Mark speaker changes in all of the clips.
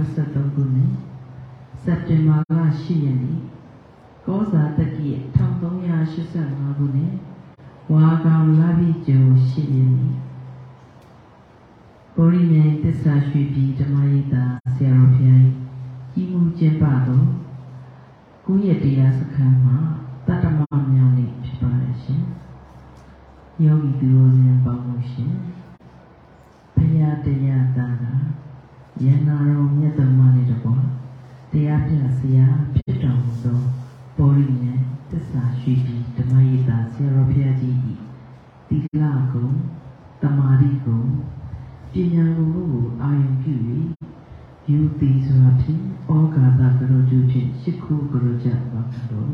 Speaker 1: 2023ခုနှစ်စက်တင်ဘာလ10ရက်နေ့ကောဇာတတိယ1385ခုနှစ်ဝါကောင်လပြည့်ကျော်10ရက်နေ့ဘောရိမြိုင်တစ္ဆာရွှေပြည်ဓမ္မရိပ်သာဆရာတော်ဘုရားကြီးကြီးမှုကျင်းပတော်ကိုယ့်ရဲ့တရားစခန်းမှာတတ္တမမြောင်နေ့ဖြစ်ပါတယ်ရှင်။ယောဂီသူတော်စင်ပေါင်းလို့ရှင်။ဘုရားတရားတာက ယန္နာတော်မြတ်တော်မနဲ့တကွာတရားပြဆရာဖြစ်တော်မူသောပေါ်ရိမြတ်တစ္ဆာရှိပြီးဓမ္မရိပ်သာဆရာတော်ဘုရားကြီးဤတိလကုံတမာရိကုံပညာကုံတို့ကိုအာရုံပြု၍ယူသည်ဆိုတာဖြင့်ဩဃာတကရောကျူဖြင့်ရှ िख ုကရောကြပါတော်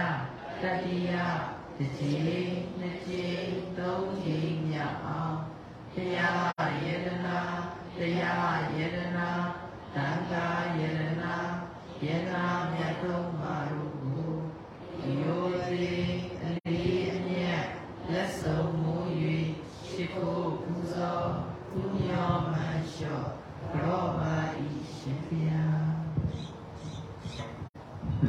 Speaker 1: တိယတတိယတစ်ချိန်နှစ်ချိန်သုံးချိန်မြောက်အောင်တရားယေတနာတရားယေတနာသံဃာယေတနာယေနာမြတ်တော်မှာတို့ကိုဒီလိုစီအလေးအမြတ်လက်ဆုံးမူ၍ရှိခိုးပူဇော်ပူညောမလျှော့ရောပါဤရှင်ဗျာ
Speaker 2: ဆ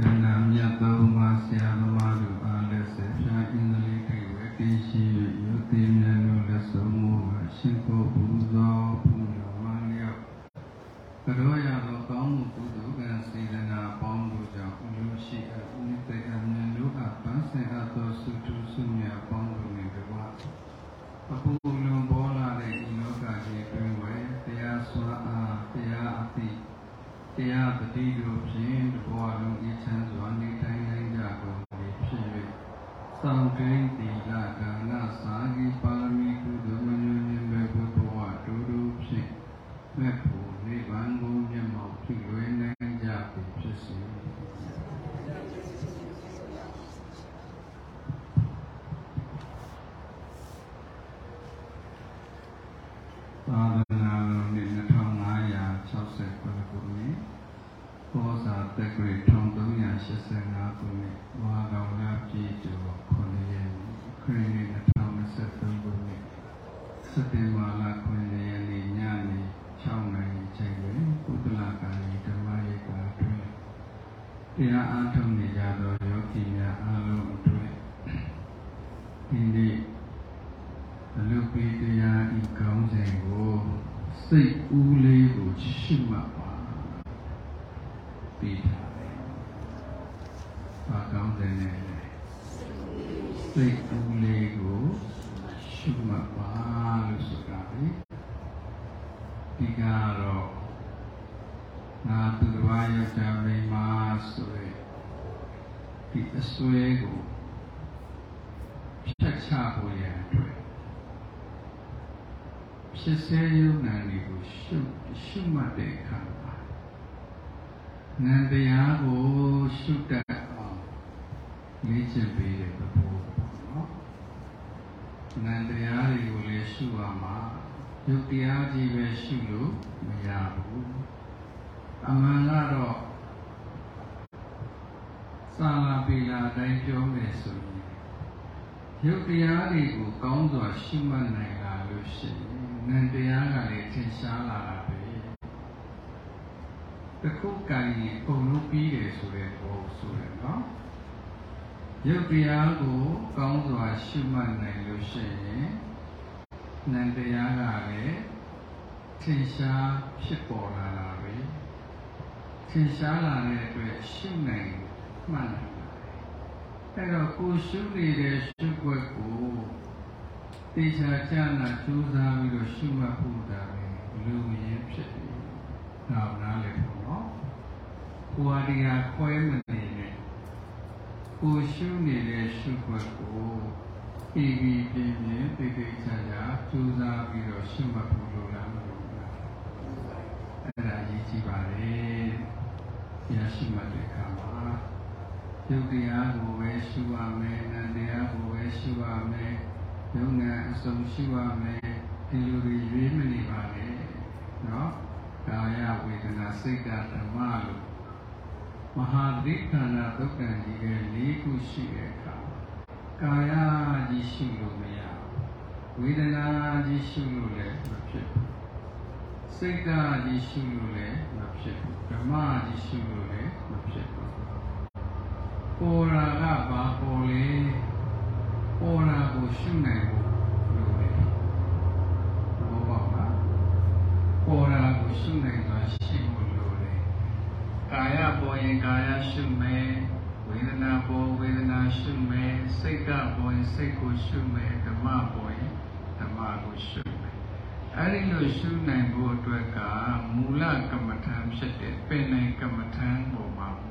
Speaker 2: ရာ နာမြတ်သောဘုရားဆရာသမားတို့အားလည်းဆေဖြာအင်္ဂလိပ်တွေဝေတိရှိ၍ယုတိမြတ်တို့လက်ဆုံးမူကရှင်ကိုပူဇော်ပူဇော် အစွဲကိုဖြတ်ချဖို့ရန်အတွက်ဖြစ်စေယုံနာတွေကိုရှုရှုမှတ်တဲ့အခါမှာနန္တရားကိုရှုတတ်အောင်လေ့ကျင့်ပေးတဲ့သဘောပေါ့နော်နန္တရားတွေကိုလည်းရှုရမှာယုတ်တရားကြီးပဲရှုလို့မရဘူးအမှန်ကတော့ စာလာပေလာအတိုင်းပြောမယ်ဆိုရင်ယုတ်တရားတွေကိုကောင်းစွာရှုမှတ်နိုင်လာလို့ရှိရင်နန္တရားကလည်းထင်ရှားလာတာပဲတခုကံရင်ပုံလို့ပြီးတယ်ဆိုတဲ့ဘောဆိုတယ်နော်ရုပ်တရားကိုကောင်းစွာရှုမှတ်နိုင်လို့ရှိရင်နန္တရားကလည်းထင်ရှားဖြစ်ပေါ်လာတာပဲထင်ရှားလာတဲ့အတွက်ရှုနိုင် မှတ်နိုင်ပါတယ်အဲ့တော့ကိုရှုနေတဲ့ရှုွက်ကိုတေချာကျမ်းနာကြိုးစားပြီးတော့ရှုမှတ်ဖို့ဒါပဲလူရင်းဖြစ်တယ်။ဒါနားလည်ဖို့နော်။ကိုယ်ဟာဒီဟာခွဲမနေနဲ့ကိုရှုနေတဲ့ရှုွက်ကိုပြီးပြီးပြင်းပြင်းတိတ်တိတ်ချာချာကြိုးစားပြီးတော့ရှုမှတ်ဖို့လိုလားမလိုလား။အဲ့ဒါအရေးကြီးပါလေရှိမှတ်တဲ့အခါမှာ ယုတ်တရားကိုပဲရှုရမယ်နံတရားကိုပဲရှုရမယ်ယုံနာအစုံရှုရမယ်ဒီလိုတွေရွေးမနေပါနဲ့နော်ကာယဝေဒနာစိတ်ဓမ္မလို့မဟာသီခန္ဓာဒုက္ခကြီးရဲ့၄ခုရှိတဲ့အခါကာယကြီးရှုလို့မရဝေဒနာကြီးရှုလို့လည်းမဖြစ်ဘူးစိတ်ဓာတ်ကြီးရှုလို့လည်းမဖြစ်ဘူးဓမ္မကြီးရှုလို့လည်းမဖြစ်ဘူး ပေါ်ရာကဘာပေါ်လေပေါ်ရာကိုရှုနိုင်ဖို့လိုတယ်ဘောပါလားပေါ်ရာကိုရှုနိုင်စွာရှိဖို့လိုတယ်ကာယပေါ်ရင်ကာယရှုမယ်ဝေဒနာပေါ်ဝေဒနာရှုမယ်စိတ်ကပေါ်ရင်စိတ်ကိုရှုမယ်ဓမ္မပေါ်ရင်ဓမ္မကိုရှုမယ်အဲဒီလိုရှုနိုင်ဖို့အတွက်ကမူလကမ္မထံဖြစ်တဲ့ပင်နိုင်ကမ္မထံပေါ်မှာမူတည်ပါလေ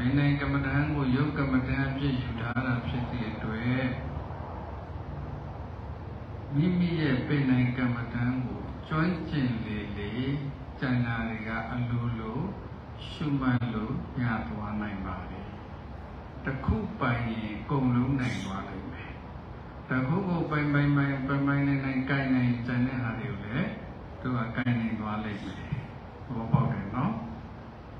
Speaker 2: ပင်နိုင်ကမ္မထံကိုယုတ်ကမ္မထံအဖြစ်ယူထားတာဖြစ်တဲ့အတွက်မိမိရဲ့ပင်နိုင်ကမ္မထံကိုကျွမ်းကျင်လေလေကျန်တာတွေကအလိုလိုရှုမှတ်လို့ရသွားနိုင်ပါလေတစ်ခုပိုင်ရင်အကုန်လုံးနိုင်သွားလိမ့်မယ်တခုကိုပိုင်ပိုင်ပိုင်ပိုင်ပိုင်နိုင်နိုင်ကြိုင်နိုင်ကျန်တဲ့ဟာတွေကိုလည်းသူကကြိုင်နိုင်သွားလိမ့်မယ်ဘောပေါက်တယ်နော်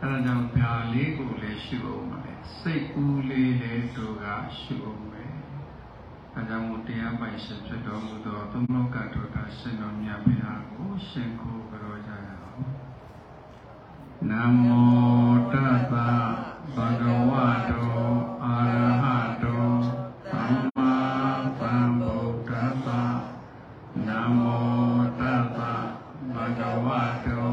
Speaker 2: အဲဒါကြောင့်ဖြာလေးကိုလည်းရှုအောင်မယ်စိတ်ကူးလေးလည်းသူကရှုအောင်မယ်အဲကြောင့်မို့တရားပိုင်ရှင်ဖြစ်တော်မူသောသုံးလောကထောတာရှင်တော်မြတ်ဘုရားကိုရှင်ခိုးကြောကြရအောင်နမောတတ္တဗဂဝတောအာရဟတောသမ္မာသမ္ဗုဒ္ဓတ္တနမောတတ္တဗဂဝတော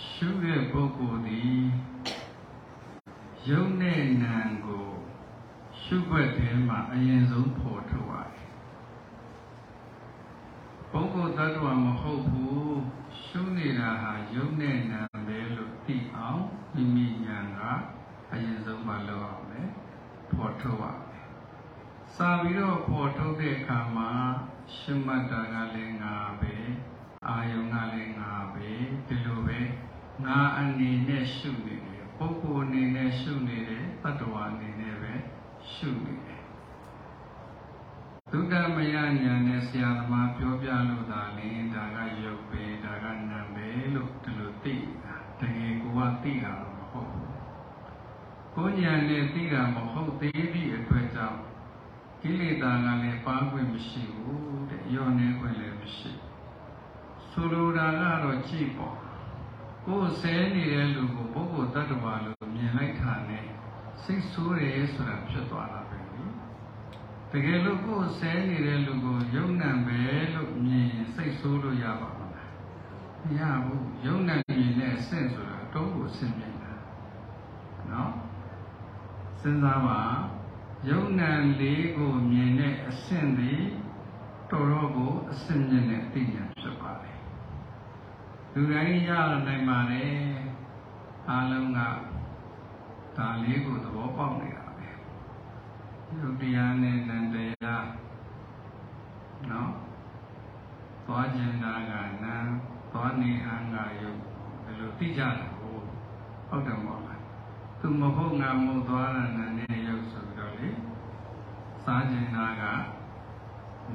Speaker 2: ရှုတဲ့ပုဂ္ဂိုလ်ဒီယုံနဲ့နံကိုရှုွက်ထဲမှာအရင်ဆုံးပေါ်ထုတ်ရတယ်ပုဂ္ဂိုလ်တ attva မဟုတ်ဘူးရှုနေတာဟာယုံနဲ့နံပဲလို့သိအောင်မိမိဉာဏ်ကအရင်ဆုံးမလုပ်အောင်လေပေါ်ထုတ်ရမယ်စာပြီးတော့ပေါ်ထုတ်တဲ့အခါမှာရှုမှတ်တာကလည်းငါပဲ အာယုံကလည်းငါပဲဒီလိုပဲငါအနေနဲ့ရှုနေတယ်ပုဂ္ဂိုလ်အနေနဲ့ရှုနေတယ်တ attva အနေနဲ့ပဲရှုနေတယ်ဒုက္ခမယညာနဲ့ဆရာသမားပြောပြလို့သာလင်ဒါကယုတ်ပဲဒါကနာပဲလို့ဒီလိုသိတာတကယ်ကိုကသိတာတော့မဟုတ်ဘူးကိုယ်ညာနဲ့သိတာမဟုတ်သေးသည့်အတွက်ကြောင့်ကိလေသာကလည်းပါခွင့်မရှိဘူးတဲ့ရောနေခွင့်လည်းမရှိ ဆိုလိုတာကတော့ကြည့်ပေါ့ကိုယ်ဆဲနေတဲ့လူကိုပုဂ္ဂိုလ်တ attva လို့မြင်လိုက်တာနဲ့စိတ်ဆိုးတယ်ဆိုတာဖြစ်သွားတာပဲလေတကယ်လို့ကိုယ်ဆဲနေတဲ့လူကိုယုံနံပဲလို့မြင်ရင်စိတ်ဆိုးလို့ရပါမလားမရဘူးယုံနံမြင်တဲ့အဆင့်ဆိုတာတော့ကိုအဆင့်မြင်တာနော်စဉ်းစားပါယုံနံလေးကိုမြင်တဲ့အဆင့်သည်တော်တော်ကိုအဆင့်မြင့်တဲ့အသိဉာဏ်ဖြစ်ပါ လေလူတိုင်းရနိုင်ပါတယ်အားလုံးကဒါလေးကိုသဘောပေါက်နေတာပဲယုတ်တရားနဲ့နန္တရားနော်သွားကျင်တာကနံသွားနေဟံကယုတ်ဘယ်လိုသိကြလဲဟုတ်တယ်မဟုတ်လားသူမဟုတ်ငါမဟုတ်သွားတာနဲ့ရုပ်ဆိုပြီးတော့လေစားကျင်တာက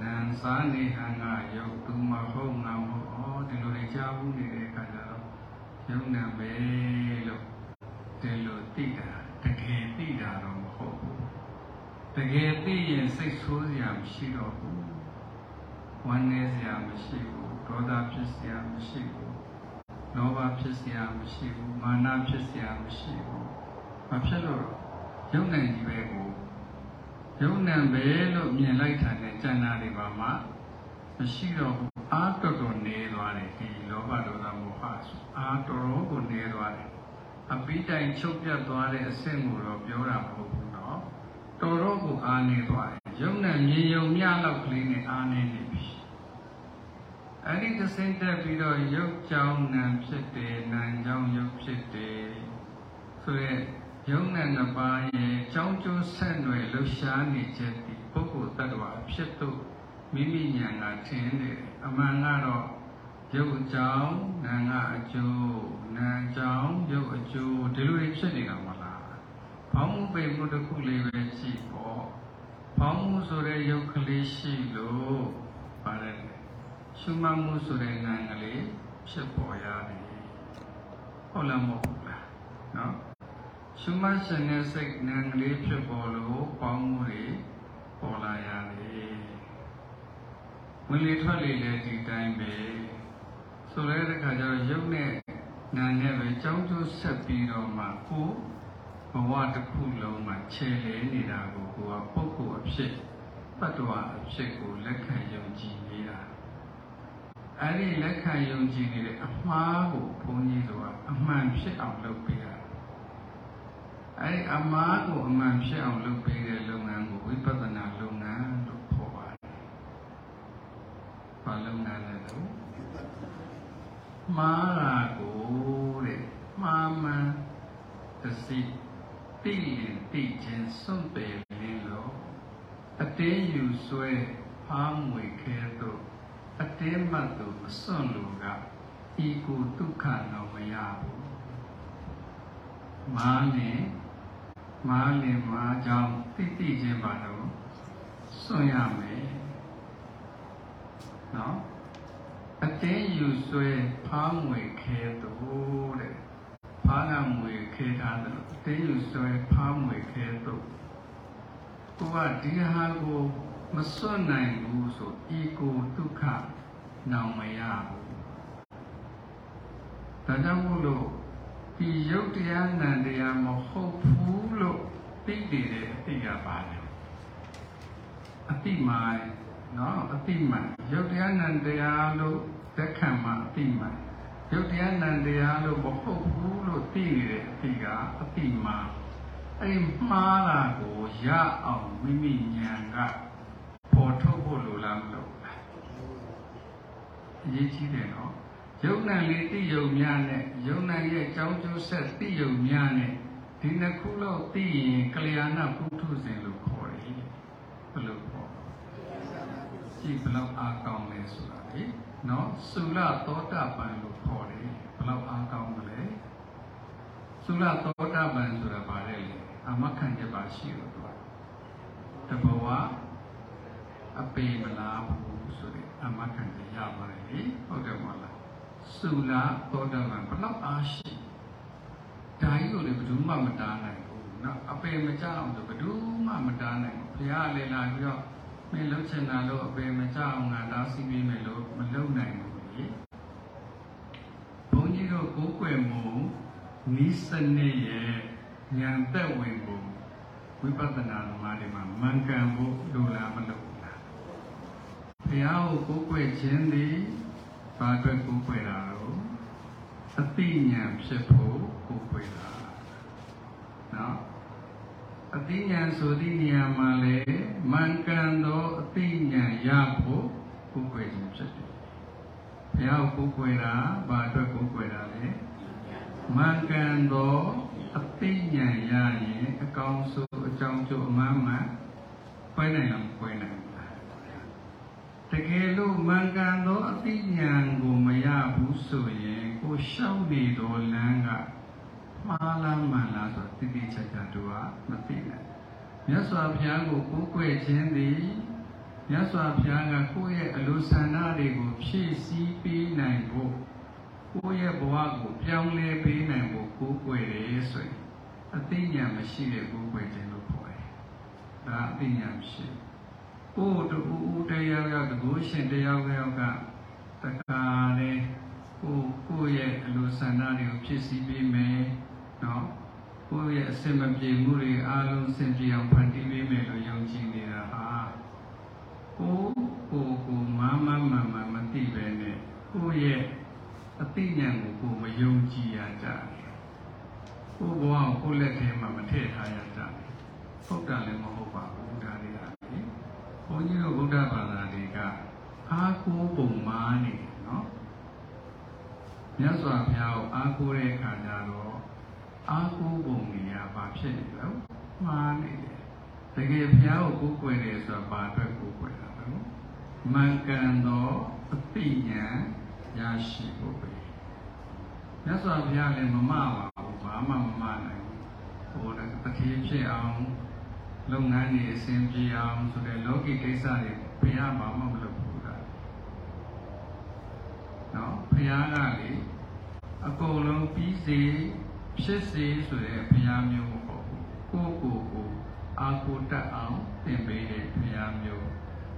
Speaker 2: နံစားနေဟံကရုပ်သူမဟုတ်ငါမဟုတ်ဩ ဒီလိုတွေကြားဘူးနေတဲ့အခါကျတော့ရုပ်နံပဲလို့ဒီလိုသိတာတကယ်သိတာတော့မဟုတ်ဘူးတကယ်သိရင်စိတ်ဆိုးစရာမရှိတော့ဘူးဝမ်းနည်းစရာမရှိဘူးဒေါသဖြစ်စရာမရှိဘူးလောဘဖြစ်စရာမရှိဘူးမာနဖြစ်စရာမရှိဘူးမဖြစ်လို့ယုံနိုင်ကြီးပဲကိုယုံနံပဲလို့မြင်လိုက်တာနဲ့ကျန်တာတွေပါမှမရှိတော့ဘူး အာတော်တော်နေသွားတယ်ဒီလောဘဒေါသမောဟအာတော်တော်ကိုနေသွားတယ်အပိတိုင်ချုပ်ပြတ်သွားတဲ့အဆင့်ကိုတော့ပြောတာမဟုတ်ဘူးเนาะတော်တော်ကိုအားနေသွားတယ် ယုံနဲ့မြေယုံမြလောက်ကလေးနဲ့အားနေနေပြီအဲ့ဒီတစ်ဆင့်တက်ပြီးတော့ယုတ်ကြောင်းနံဖြစ်တယ်နံကြောင်းယုတ်ဖြစ်တယ်ဆိုရက်ယုံနဲ့နှစ်ပါးရဲ့ကြောင်းကျိုးဆက်နွယ်လှရှားနေချက်ဒီပုဂ္ဂိုလ်တ attva အဖြစ်သို့ မိမိဉာဏ်ကထင်တယ်အမှန်ကတော့ယုတ်အကြောင်းနံကအကျိုးနံကြောင်းယုတ်အကျိုးဒီလိုတွေဖြစ်နေတာမလားဘောင်းမှုပေမှုတစ်ခုလေးပဲရှိပေါ့ဘောင်းမှုဆိုတဲ့ယုတ်ကလေးရှိလို့ပါတယ်ရှုမှတ်မှုဆိုတဲ့နံကလေးဖြစ်ပေါ်ရတယ်ဟုတ်လားမဟုတ်ဘူးလားနော်ရှုမှတ်ရှင်တဲ့စိတ်နံကလေးဖြစ်ပေါ်လို့ပေါင်းမှုတွေပေါ်လာရတယ် ဝင်လေထွက်လေလည်းဒီတိုင်းပဲဆိုတဲ့အခါကျတော့ယုတ်နဲ့နာနဲ့ပဲကြောင်းကျိုးဆက်ပြီးတော့မှကိုဘဝတစ်ခုလုံးမှာခြေလေနေတာကိုကိုကပုဂ္ဂိုလ်အဖြစ်ပတ္တဝါအဖြစ်ကိုလက်ခံယုံကြည်နေတာအဲ့ဒီလက်ခံယုံကြည်နေတဲ့အမှားကိုဘုန်းကြီးတို့ကအမှန်ဖြစ်အောင်လုပ်ပေးတာအဲ့ဒီအမှားကိုအမှန်ဖြစ်အောင်လုပ်ပေးတဲ့လုပ်ငန်းကိုဝိပဿနာလုပ်ငန်းလို့ခေါ်ပါတယ်။ ဘာလုပ်ငန်းလဲတော့မှားတာကိုတဲ့မှားမှန်တစီတိရင်တိခြင်းစွန့်ပယ်လင်းလို့အတင်းယူဆွဲဖားမွေခဲတော့အတင်းမှတ်သူမစွန့်လို့ကဤကိုဒုက္ခတော့မရဘူး။မာနဲ့မာလင်မာကြောင့်တိတိချင်းပါတော့စွန့်ရမယ်။ နော်အတင်းယူဆွဲဖားမွေခဲတော့တဲ့ဖားကမွေခဲထားတယ်အတင်းယူဆွဲဖားမွေခဲတော့ကိုကဒီဟာကိုမစွန့်နိုင်ဘူးဆိုဤကိုဒုက္ခနောင်မရဘူးဒါကြောင့်မို့လို့ဒီယုတ်တရားနံတရားမဟုတ်ဘူးလို့သိနေတဲ့အသိကပါတယ်အတိမိုင်း နော်အတိမိုင်းယုတ်တရားနံတရားလို့သက်ခံမှအတိမိုင်းယုတ်တရားနံတရားလို့မဟုတ်ဘူးလို့သိနေတဲ့အသိကအတိမိုင်းအဲ့ဒီမှားတာကိုရအောင်မိမိဉာဏ်ကပေါ်ထုတ်ဖို့လိုလားမလို့အရေးကြီးတယ်နော်ယုံနံလေးတိယုံများနဲ့ယုံနံရဲ့အကြောင်းကျိုးဆက်တိယုံများနဲ့ဒီနှစ်ခုလောက်သိရင်ကလျာဏပုထုဇဉ်လို့ခေါ်တယ်ဘယ်လို ခေါ်ကြည့်ဘယ်လောက်အားကောင်းလဲဆိုတာလေနော်သုလသောတာပန်လို့ခေါ်တယ်ဘယ်လောက်အားကောင်းမလဲသုလသောတာပန်ဆိုတာဗါလဲလေအမခံချက်ပါရှိလို့သူကတဘဝအပေမလားဘူးဆိုတဲ့အမခံချက်ရပါတယ်လေဟုတ်တယ်မဟုတ်လားသုလသောတာပန်ဘယ်လောက်အားရှိဒါကြီးကိုလည်းဘယ်သူမှမတားနိုင်ဘူးနော်အပေမကြောက်အောင်ဆိုဘယ်သူမှမတားနိုင်ဘူးဘုရားလည်းလာပြီးတော့ မင်းလှုပ်ချင်တာလို့အပေမကြောက်အောင်ငါတားဆီးပေးမယ်လို့မလုပ်နိုင်ဘူးလေဘုန်းကြီးတို့ကိုးကွယ်မှုနိစနစ်ရဲ့ဉာဏ်သက်ဝင်ကိုဝိပဿနာသမားတွေမှာမှန်ကန်ဖို့လိုလားမလိုဘူးလားဘုရားကိုကိုးကွယ်ခြင်းသည်ဘာအတွက်ကိုးကွယ်တာလို့အသိဉာဏ်ဖြစ်ဖို့ကိုးကွယ်တာနော် အသိဉာဏ်ဆိုသည့်နေရာမှာလေမှန်ကန်သောအသိဉာဏ်ရဖို့ကိုးကွယ်ခြင်းဖြစ်တယ်ဘုရားကိုးကွယ်တာဘာအတွက်ကိုးကွယ်တာလဲမှန်ကန်သောအသိဉာဏ်ရရင်အကောင်းဆုံးအကြောင်းကျိုးအမှန်မှန်ခွဲနိုင်လားမခွဲနိုင်ဘူးလားတကယ်လို့မှန်ကန်သောအသိဉာဏ်ကိုမရဘူးဆိုရင်ကိုရှောက်နေတော်လမ်းက မှားလားမှန်လားဆိုတိတိကျကျတို့ကမသိနိုင်မြတ်စွာဘုရားကိုကိုးကွယ်ခြင်းသည်မြတ်စွာဘုရားကကိုယ့်ရဲ့အလိုဆန္ဒတွေကိုဖြည့်ဆည်းပေးနိုင်ဖို့ကိုယ့်ရဲ့ဘဝကိုပြောင်းလဲပေးနိုင်ဖို့ကိုးကွယ်တယ်ဆိုရင်အသိဉာဏ်မရှိတဲ့ကိုးကွယ်ခြင်းလို့ခေါ်တယ်။ဒါအသိဉာဏ်မရှိကိုယ်တူဦးတရားရောက်တကူရှင်တရားယောက်ကတခါလေကိုကိုယ့်ရဲ့အလိုဆန္ဒတွေကိုဖြည့်ဆည်းပေးမယ် နော်ကိုယ့်ရဲ့အစင်မပြေမှုတွေအားလုံးစင်ပြေအောင်ဖန်တီးပေးမယ်လို့ယုံကြည်နေတာဟာကိုကိုကိုမမမမမသိပဲနဲ့ကိုယ့်ရဲ့အသိဉာဏ်ကိုကိုမယုံကြည်ရကြတယ်။ကိုဘဝကိုကိုလက်ထဲမှာမထည့်ထားရကြတယ်။ဟုတ်တယ်လည်းမဟုတ်ပါဘူးဒါတွေကလေကိုးပုံမားနေတယ်နော်မြတ်စွာဘုရားကိုအားကိုးတဲ့အခါကျတော့ အားကိုးပုံတွေကဘာဖြစ်နေလဲမှားနေတယ်တကယ်ဘုရားကိုကိုးကွယ်တယ်ဆိုတာဘာအတွက်ကိုးကွယ်တာလဲမှန်ကန်သောအသိဉာဏ်ရရှိဖို့ပဲမြတ်စွာဘုရားလည်းမမပါဘူးဘာမှမမနိုင်ဘူးဟိုတတိဖြစ်အောင်လုပ်ငန်းတွေအဆင်ပြေအောင်ဆိုတဲ့လောကီကိစ္စတွေဘုရားဘာမှမလုပ်ဘူးလားနော်ဘုရားကလေအကုန်လုံးပြီးစေ ဖြစ်စေဆိုတဲ့ဘုရားမျိုးမဟုတ်ဘူးကိုယ့်ကိုယ်ကိုအာကိုတတ်အောင်သင်ပေးတဲ့ဘုရားမျိုး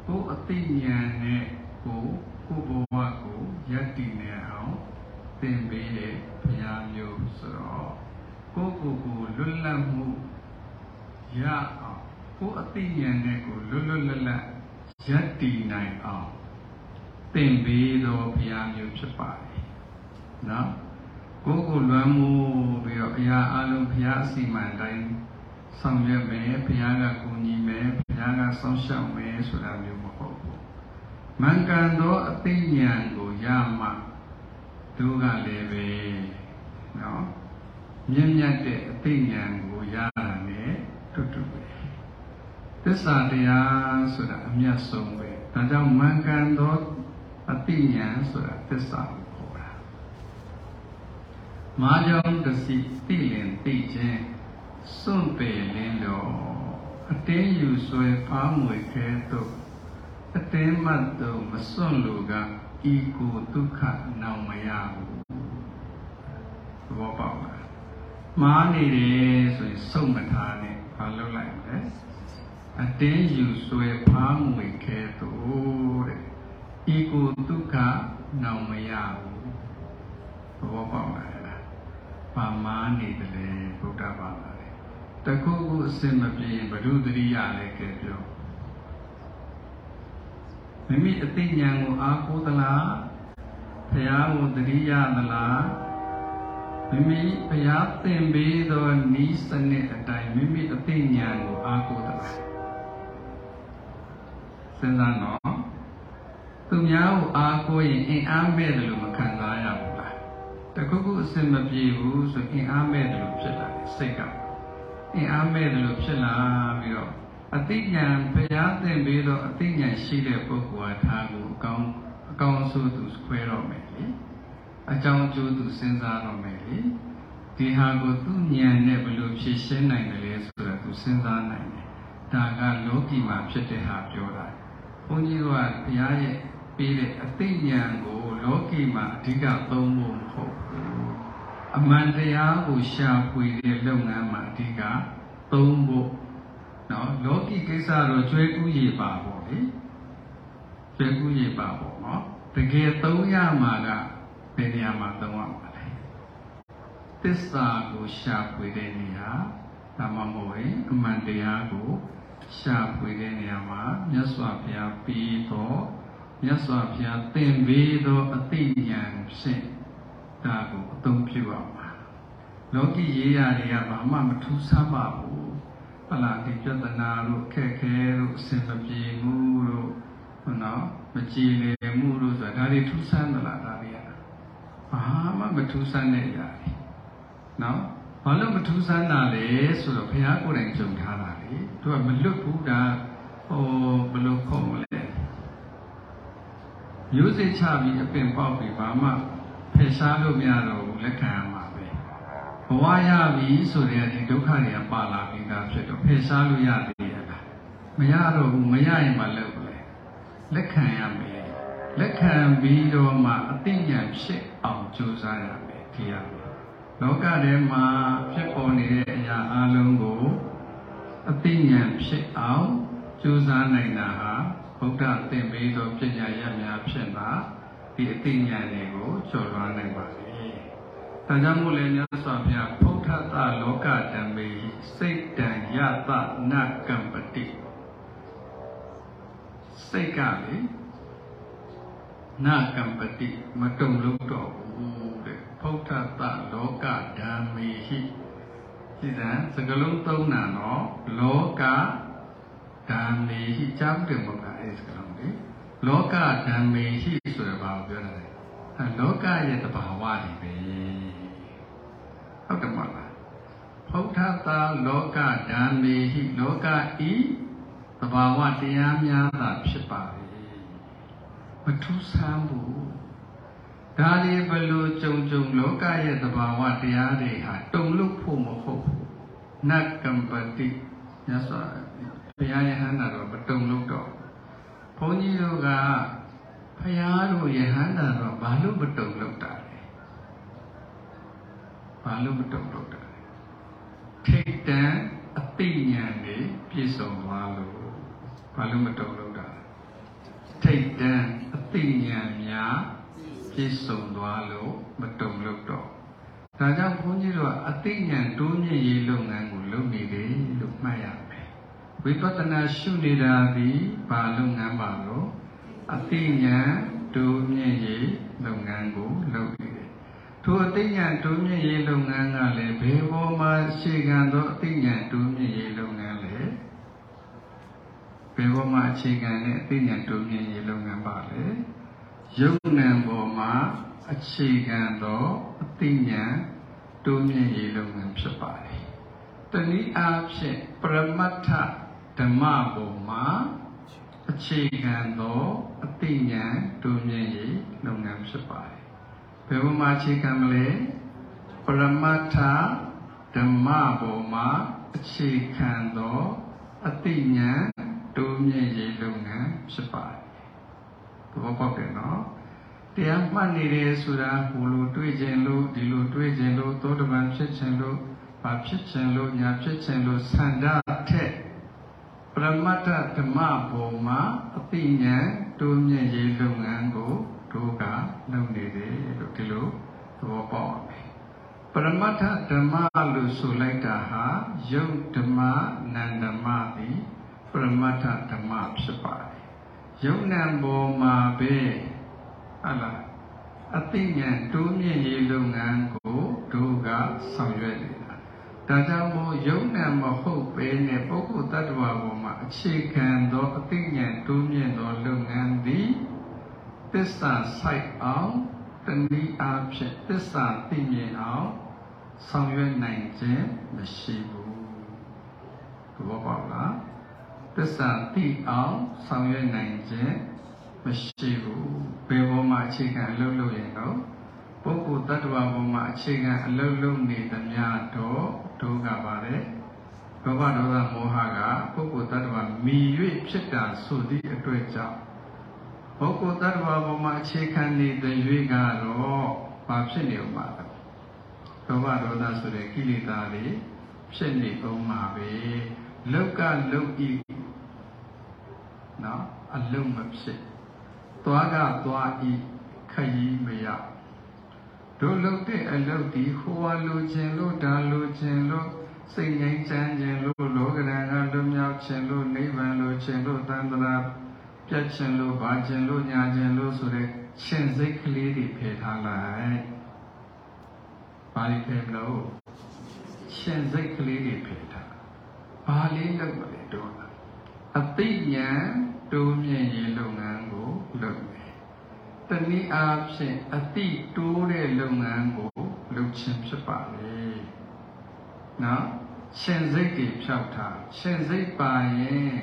Speaker 2: ကိုယ်အသိဉာဏ်နဲ့ကိုယ်ကိုယ်ဘဝကိုယက်တည်နေအောင်သင်ပေးတဲ့ဘုရားမျိုးဆိုတော့ကိုယ့်ကိုယ်ကိုလွတ်လပ်မှုရအောင်ကိုယ်အသိဉာဏ်နဲ့ကိုလွတ်လွတ်လပ်လပ်ယက်တည်နိုင်အောင်သင်ပေးတော်ဘုရားမျိုးဖြစ်ပါတယ်နော် ကိုယ်ကိုလွမ်းမှုပြီးတော့အရာအလုံးဘုရားအစီမံတိုင်းဆောင်ရွက်မယ်ဘုရားကကူညီမယ်ဘုရားကစောင့်ရှောက်မယ်ဆိုတာမျိုးမဟုတ်ဘူးမှန်ကန်သောအသိဉာဏ်ကိုရမှသူကလည်းပဲနော်မြင့်မြတ်တဲ့အသိဉာဏ်ကိုရတာနဲ့တူတူပဲသစ္စာတရားဆိုတာအမြတ်ဆုံးပဲဒါကြောင့်မှန်ကန်သောအသိဉာဏ်ဆိုတာသစ္စာကိုခေါ်တာ မာကြောင့်တစီသိလင်သိခြင်းစွန့်ပယ်လင်းတော်အတင်းယူဆွဲပါမွေခဲသို့အတင်းမတ်သို့မစွန့်လူကဤကိုဒုက္ခနောင်မရဘူးသဘောပေါက်လားမားနေတယ်ဆိုရင်စုံမထားနဲ့ဘာလုပ်လိုက်မလဲအတင်းယူဆွဲဖားမွေခဲသို့တဲ့ဤကိုဒုက္ခနောင်မရဘူးသဘောပေါက်လား ဘာမားနေတယ်လဲဗုဒ္ဓဘာသာလေတခုခုအစင်မပြေဘုဒ္ဓတရိယာလည်းကဲပြောမိမိအသိဉာဏ်ကိုအားကိုးသလားဘုရားကိုတရိယာသလားမိမိဘုရားသင်ပေးသောဤစနစ်အတိုင်းမိမိအသိဉာဏ်ကိုအားကိုးသလားစဉ်းစားနော်သူများကိုအားကိုးရင်အင်အားမဲ့တယ်လို့မခံစားရဘူးလား တခုခုအစင်မပြေဘူးဆိုအင်အားမဲ့တယ်လို့ဖြစ်လာတယ်စိတ်ကအင်အားမဲ့တယ်လို့ဖြစ်လာပြီးတော့အသိဉာဏ်ဘုရားသင်ပေးတော့အသိဉာဏ်ရှိတဲ့ပုဂ္ဂိုလ်ကထားကိုအကောင်းအကောင်းဆိုသူခွဲတော့မယ်လေအကြောင်းအကျိုးသူစဉ်းစားတော့မယ်လေဒီဟာကိုသူဉာဏ်နဲ့ဘယ်လိုဖြေရှင်းနိုင်တယ်လဲဆိုတော့သူစဉ်းစားနိုင်တယ်ဒါကလောကီမှာဖြစ်တဲ့ဟာပြောတာဘုန်းကြီးကဘုရားရဲ့ ပေးတဲ့အသိဉာဏ်ကိုလောကီမှာအဓိကသုံးဖို့မဟုတ်ဘူးအမှန်တရားကိုရှာဖွေတဲ့လုပ်ငန်းမှာအဓိကသုံးဖို့နော်လောကီကိစ္စတော့ကျွဲကူးရေပါပေါ့လေကျွဲကူးရေပါပေါ့နော်တကယ်သုံးရမှာကဘယ်နေရာမှာသုံးရမှာလဲသစ္စာကိုရှာဖွေတဲ့နေရာဒါမှမဟုတ်ရင်အမှန်တရားကိုရှာဖွေတဲ့နေရာမှာမြတ်စွာဘုရားပြီးတော့ မြတ်စွာဘုရားသင်ပေးသောအသိဉာဏ်ဖြင့်ဒါကိုအသုံးပြုရမှာလောကီရေးရာတွေကဘာမှမထူးဆန်းပါဘူးဟလာဒီပြဿနာတို့ခက်ခဲတို့အစင်မပြေမှုတို့ဟုတ်နော်မကြည်လည်မှုတို့ဆိုတာဒါတွေထူးဆန်းသလားဒါတွေကဘာမှမထူးဆန်းတဲ့အရာတွေနော်ဘာလို့မထူးဆန်းတာလဲဆိုတော့ဘုရားကိုယ်တိုင်ကြုံထားတာလေသူကမလွတ်ဘူးဒါဟိုဘယ်လိုခေါ်မလဲ မျိုးစိတ်ချပြီးအပင်ပေါက်ပြီးဘာမှဖယ်ရှားလို့မရတော့ဘူးလက်ခံရမှာပဲဘဝရပြီဆိုတဲ့ဒီဒုက္ခတွေကပါလာပြီးသားဖြစ်တော့ဖယ်ရှားလို့ရသေးရဲ့လားမရတော့ဘူးမရရင်မလုပ်ဘူးလေလက်ခံရမယ်လက်ခံပြီးတော့မှအသိဉာဏ်ဖြစ်အောင်ကြိုးစားရမယ်ဒီရမယ်လောကထဲမှာဖြစ်ပေါ်နေတဲ့အရာအလုံးကိုအသိဉာဏ်ဖြစ်အောင်ကြိုးစားနိုင်တာဟာ ဗုဒ္ဓသင်ပေးသောပညာရများဖြင့်သာဒီအသိဉာဏ်တွေကိုကျော်လွှားနိုင်ပါလေ။ဒါကြောင့်မို့လဲမြတ်စွာဘုရားဗုဒ္ဓတလောကဓမ္မေစိတ်တံယတနကံပတိစိတ်ကလေနကံပတိမတုံလို့တော့ဘူးတဲ့ဗုဒ္ဓတလောကဓမ္မေဟိဒီတန်စကလုံးသုံးတာနော်လောက ဓမ္မေဟိကြောင်းတယ်မဟုတ်လားအဲ့စကလုံးလေလောကဓမ္မေဟိဆိုရပါပြောတာလေအဲလောကရဲ့တဘာဝတွေပဲဟုတ်တယ်မလားဖုဋ္ဌတာလောကဓမ္မေဟိလောကဤတဘာဝတရားများသာဖြစ်ပါလေမထူးဆန်းဘူးဒါဒီဘလို့ကြုံကြုံလောကရဲ့တဘာဝတရားတွေဟာတုံလို့ဖို့မဟုတ်ဘူးနတ်ကံပတိမြတ်စွာ ဘုရားယဟန္တာတော့မတုံလို့တော့ဘုန်းကြီးတို့ကဘုရားတို့ယဟန္တာတော့ဘာလို့မတုံလို့တာလဲဘာလို့မတုံလို့တာလဲထိတ်တန့်အသိဉာဏ်တွေပြည့်စုံသွားလို့ဘာလို့မတုံလို့တာလဲထိတ်တန့်အသိဉာဏ်များပြည့်စုံသွားလို့မတုံလို့တော့ဒါကြောင့်ဘုန်းကြီးတို့ကအသိဉာဏ်တိုးမြင့်ရေးလုပ်ငန်းကိုလုပ်နေတယ်လို့မှတ်ရမယ် ဝိပဿနာရှုနေတာဒီဘာလုပ်ငန်းပါလို့အသိဉာဏ်တိုးမြင့်ရေးလုပ်ငန်းကိုလုပ်နေတယ်ထိုအသိဉာဏ်တိုးမြင့်ရေးလုပ်ငန်းကလည်းဘယ်ပေါ်မှာအခြေခံသောအသိဉာဏ်တိုးမြင့်ရေးလုပ်ငန်းလဲဘယ်ပေါ်မှာအခြေခံတဲ့အသိဉာဏ်တိုးမြင့်ရေးလုပ်ငန်းပါလဲယုံနံပေါ်မှာအခြေခံသောအသိဉာဏ်တိုးမြင့်ရေးလုပ်ငန်းဖြစ်ပါတယ်။တနည်းအားဖြင့်ပရမတ္ထ ဓမ္မပေါ်မှာအခြေခံသောအသိဉာဏ်တိုးမြင့်ရေးလုပ်ငန်းဖြစ်ပါတယ်။ဘယ်ပေါ်မှာအခြေခံမလဲပရမတ္ထဓမ္မပေါ်မှာအခြေခံသောအသိဉာဏ်တိုးမြင့်ရေးလုပ်ငန်းဖြစ်ပါတယ်။သဘောပေါက်တယ်နော်။တရားမှတ်နေတယ်ဆိုတာဟိုလိုတွေးခြင်းလို့ဒီလိုတွေးခြင်းလို့သောတပန်ဖြစ်ခြင်းလို့ဘာဖြစ်ခြင်းလို့ညာဖြစ်ခြင်းလို့ဆန္ဒထက် ပရမတ္ထဓမ္မပေါ်မှာအသိဉာဏ်တိုးမြင့်ရေးလုပ်ငန်းကိုတို့ကလုပ်နေတယ်လို့ဒီလိုသဘောပေါက်အောင်ပရမတ္ထဓမ္မလို့ဆိုလိုက်တာဟာယုတ်ဓမ္မနန္ဓမ္မသည်ပရမတ္ထဓမ္မဖြစ်ပါတယ်ယုံနံပေါ်မှာပဲဟုတ်လားအသိဉာဏ်တိုးမြင့်ရေးလုပ်ငန်းကိုတို့ကဆောင်ရွက်နေတာ ဒါကြောင့်မို့ယုံနံမဟုတ်ပဲနဲ့ပုဂ္ဂိုလ်တ attva ပေါ်မှာအခြေခံသောအသိဉာဏ်တိုးမြင့်သောလုပ်ငန်းသည်သစ္စာဆိုင်အောင်တနည်းအားဖြင့်သစ္စာသိမြင်အောင်ဆောင်ရွက်နိုင်ခြင်းမရှိဘူးသဘောပေါက်လားသစ္စာသိအောင်ဆောင်ရွက်နိုင်ခြင်းမရှိဘူးဘယ်ပေါ်မှာအခြေခံအလုပ်လုပ်ရင်တော့ပုဂ္ဂိုလ်တ attva ပေါ်မှာအခြေခံအလုပ်လုပ်နေသမျှတော့ ဒုက္ခပါလေလောဘဒေါသမောဟကပုဂ္ဂိုလ်တ attva မြည်၍ဖြစ်တာဆိုသည့်အတွက်ကြောင့်ပုဂ္ဂိုလ်တ attva ပေါ်မှာအခြေခံနေတဲ့၍ကတော့ဘာဖြစ်နေဥမှာလဲလောဘဒေါသဆိုတဲ့ကိလေသာတွေဖြစ်နေအောင်မှာပဲလောကလုတ်ဤနော်အလုံးမဖြစ်သွားကသွားဤခရီးမရ တို့လုတ်တဲ့အလုတ်ဒီဟိုဝါလိုခြင်းလို့ဒါလိုခြင်းလို့စိတ်ငြိမ်းချမ်းခြင်းလို့လောကရန်ကလွမြောက်ခြင်းလို့နိဗ္ဗာန်လိုခြင်းလို့သံတရာပြတ်ခြင်းလို့ဘာခြင်းလို့ညာခြင်းလို့ဆိုတဲ့ရှင်စိတ်ကလေးတွေဖယ်ထားလိုက်ဘာလို့ဖယ်မလို့ရှင်စိတ်ကလေးတွေဖယ်ထားဘာလေးလုပ်မလဲတော့အသိဉာဏ်တိုးမြင့်ရေးလုပ်ငန်းကိုလုပ်မယ်။ တနည်းအားဖြင့်အတိတိုးတဲ့လုပ်ငန်းကိုလုပ်ခြင်းဖြစ်ပါလေ။နော်ရှင်စိတ်တွေဖြောက်ထားရှင်စိတ်ပါရင်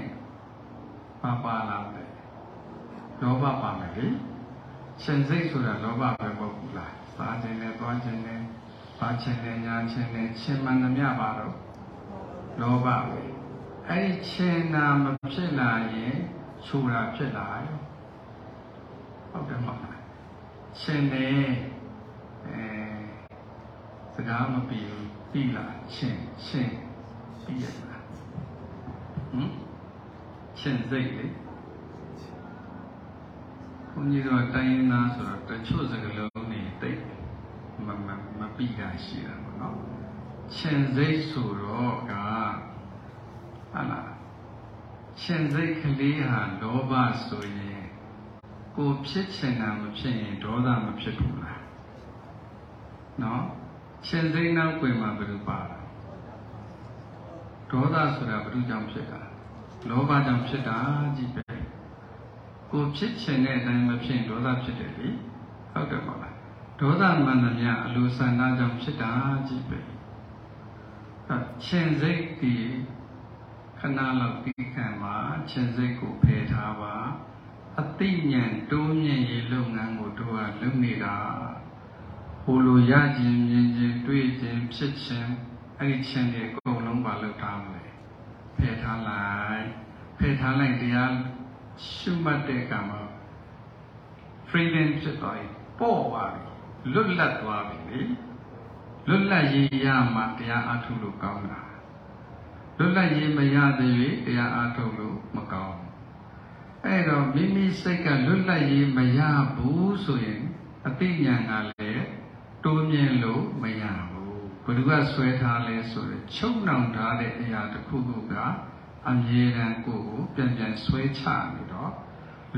Speaker 2: ပါပါလာတယ်။လောဘပါမယ်လေ။ရှင်စိတ်ဆိုတာလောဘပဲမဟုတ်ဘူးလား။စားခြင်းနဲ့တွားခြင်းနဲ့ပါခြင်းနဲ့ညာခြင်းနဲ့ရှင်မှန်သမျှပါတော့လောဘပဲ။အဲ့ဒီရှင်နာမဖြစ်လာရင်ဆိုတာဖြစ်လာရော ဟုတ်တယ်မဟုတ်လားရှင်နေအဲစကားမပြီးဘူးပြီးလာရှင်ရှင်ပြီးရလားဟမ်ရှင်စိတ်လေဘုန်းကြီးတို့တိုင်းရင်းသားဆိုတော့တချို့စကားလုံးတွေတိတ်မမမပြီးတာရှိတာပေါ့နော်ရှင်စိတ်ဆိုတော့ကဟာလားရှင်စိတ်ကလေးဟာလောဘဆိုရင် ကိုဖြစ်ချင်တာမဖြစ်ရင်ဒေါသမဖြစ်ဘူးလားနော်ရှင်စိတ်နောက်ွယ်မှာဘယ်လိုပါလဲဒေါသဆိုတာဘယ်သူကြောင့်ဖြစ်တာလောဘကြောင့်ဖြစ်တာကြီးပဲကိုကိုဖြစ်ချင်တဲ့အတိုင်းမဖြစ်ဒေါသဖြစ်တယ်လေဟုတ်တယ်မဟုတ်လားဒေါသမန္တမြအလိုဆန္ဒကြောင့်ဖြစ်တာကြီးပဲအဲရှင်စိတ်ဒီခဏလောက်ဒီခံမှာရှင်စိတ်ကိုဖယ်ထားပါ အတိညာဉ်တိုးမြင့်ရေးလုပ်ငန်းကိုတို့ကလုပ်နေတာဟိုလိုရခြင်းမြင်ခြင်းတွေ့ခြင်းဖြစ်ခြင်းအဲ့ဒီခြင်းတွေအကုန်လုံးပါလုပ်ထားမလဲဖယ်ထားလိုက်ဖယ်ထားလိုက်တရားရှုမှတ်တဲ့ကံမှာ freedom ဖြစ်သွားပြီပေါ့သွားပြီလွတ်လပ်သွားပြီလေလွတ်လပ်ရေးရမှတရားအထုလို့ကောင်းတာလွတ်လပ်ရေးမရသေးရင်တရားအထုလို့မကောင်း အဲ့တော့မိမိစိတ်ကလွတ်လပ်ရေးမရဘူးဆိုရင်အသိဉာဏ်ကလည်းတိုးမြင့်လို့မရဘူးဘယ်သူကဆွဲထားလဲဆိုရင်ချုပ်နှောင်ထားတဲ့အရာတစ်ခုခုကအမြဲတမ်းကိုယ်ကိုပြန်ပြန်ဆွဲချနေတော့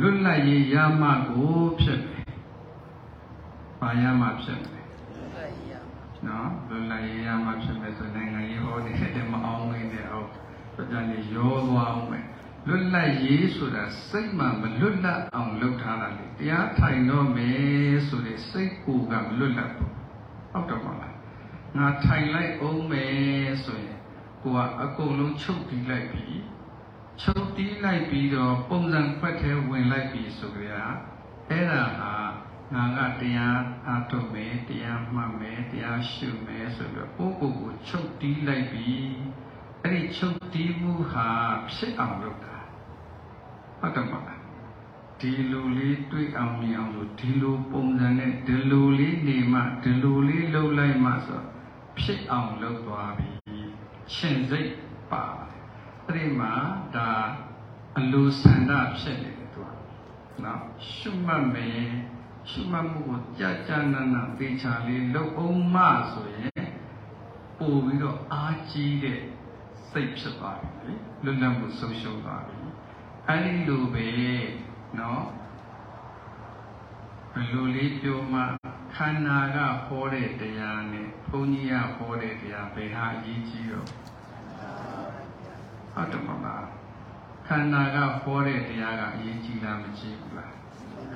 Speaker 2: လွတ်လပ်ရေးရမှကိုဖြစ်တယ်။ဘာရမှဖြစ်တယ်။နော်လွတ်လပ်ရေးရမှဖြစ်မယ်ဆိုနိုင်ငံရေးဟောနေတဲ့မအောင်မင်းတဲ့ဟုတ်ဆိုကြနေရောသွားအောင်မယ်။ လွတ်လပ်ရေးဆိုတာစိတ်မှမလွတ်လပ်အောင်လုပ်ထားတာလေ။တရားထိုင်တော့မယ်ဆိုတဲ့စိတ်ကိုကမလွတ်လပ်ဘူး။ဟုတ်တော့မလား။ငါထိုင်လိုက်အောင်မယ်ဆိုရင်ကိုကအကုန်လုံးချုပ်ပြီးလိုက်ပြီချုပ်တီးလိုက်ပြီးတော့ပုံစံခွက်ထဲဝင်လိုက်ပြီဆိုကြရအဲ့ဒါဟာငါကတရားအားထုတ်မယ်တရားမှတ်မယ်တရားရှုမယ်ဆိုပြီးတော့ကိုယ့်ကိုယ်ကိုချုပ်တီးလိုက်ပြီအဲ့ဒီချုပ်တီးမှုဟာဖြစ်အောင်လုပ်တာ ဟုတ်တယ်မလားဒီလိုလေးတွေ့အောင်မြင်အောင်လို့ဒီလိုပုံစံနဲ့ဒီလိုလေးနေမှဒီလိုလေးလှုပ်လိုက်မှဆိုဖြစ်အောင်လုပ်သွားပြီရှင်စိတ်ပါတယ်အဲ့ဒီမှာဒါအလိုဆန္ဒဖြစ်နေတယ်သူကနော်ရှုမှတ်မယ်ရှုမှတ်မှုကိုကြာကြာနာနာသေချာလေးလုပ်အောင်မှဆိုရင်ပို့ပြီးတော့အားကြီးတဲ့စိတ်ဖြစ်သွားပြီလွတ်လပ်မှုဆုံးရှုံးသွားပြီ အဲ့ဒီလိုပဲနော်ဘယ်လိုလေးပြောမှခန္ဓာကဟောတဲ့တရားနဲ့ဘုန်းကြီးကဟောတဲ့တရားဘယ်ဟာအရေးကြီးတော့ဟုတ်တယ်မလားခန္ဓာကဟောတဲ့တရားကအရေးကြီးလားမကြီးဘူးလား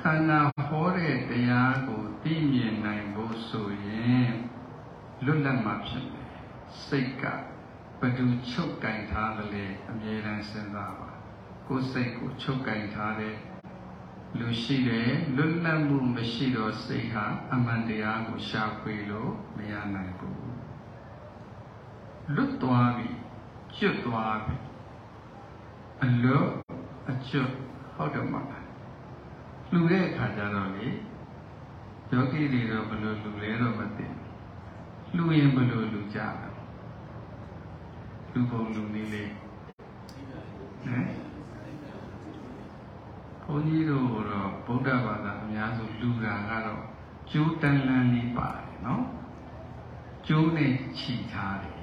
Speaker 2: ခန္ဓာဟောတဲ့တရားကိုသိမြင်နိုင်ဖို့ဆိုရင်လွတ်လပ်မှဖြစ်မယ်စိတ်ကဘယ်သူချုပ်ကင်ထားသလဲအမြဲတမ်းစဉ်းစားပါ ကိုယ်စိတ်ကိုချုပ်ကင်ထားတဲ့လူရှိတယ်လွတ်လပ်မှုမရှိတော့စိတ်ဟာအမှန်တရားကိုရှာဖွေလို့မရနိုင်ဘူးလွတ်သွားပြီကျွတ်သွားပြီအလွတ်အကျွတ်ဟုတ်တယ်မလားလူတဲ့အခါကျတော့လေယောဂီတွေတော့ဘယ်လိုလူလဲတော့မသိလူရင်ဘယ်လိုလူကြလဲလူပုံလူနည်းလေးဟမ် ဘုန်းကြီးတို့တော့ဗုဒ္ဓဘာသာအများစုလူတာကတော့ကျိုးတန်လန်းလေးပါတယ်နော်ကျိုးနဲ့ခြိထားတယ်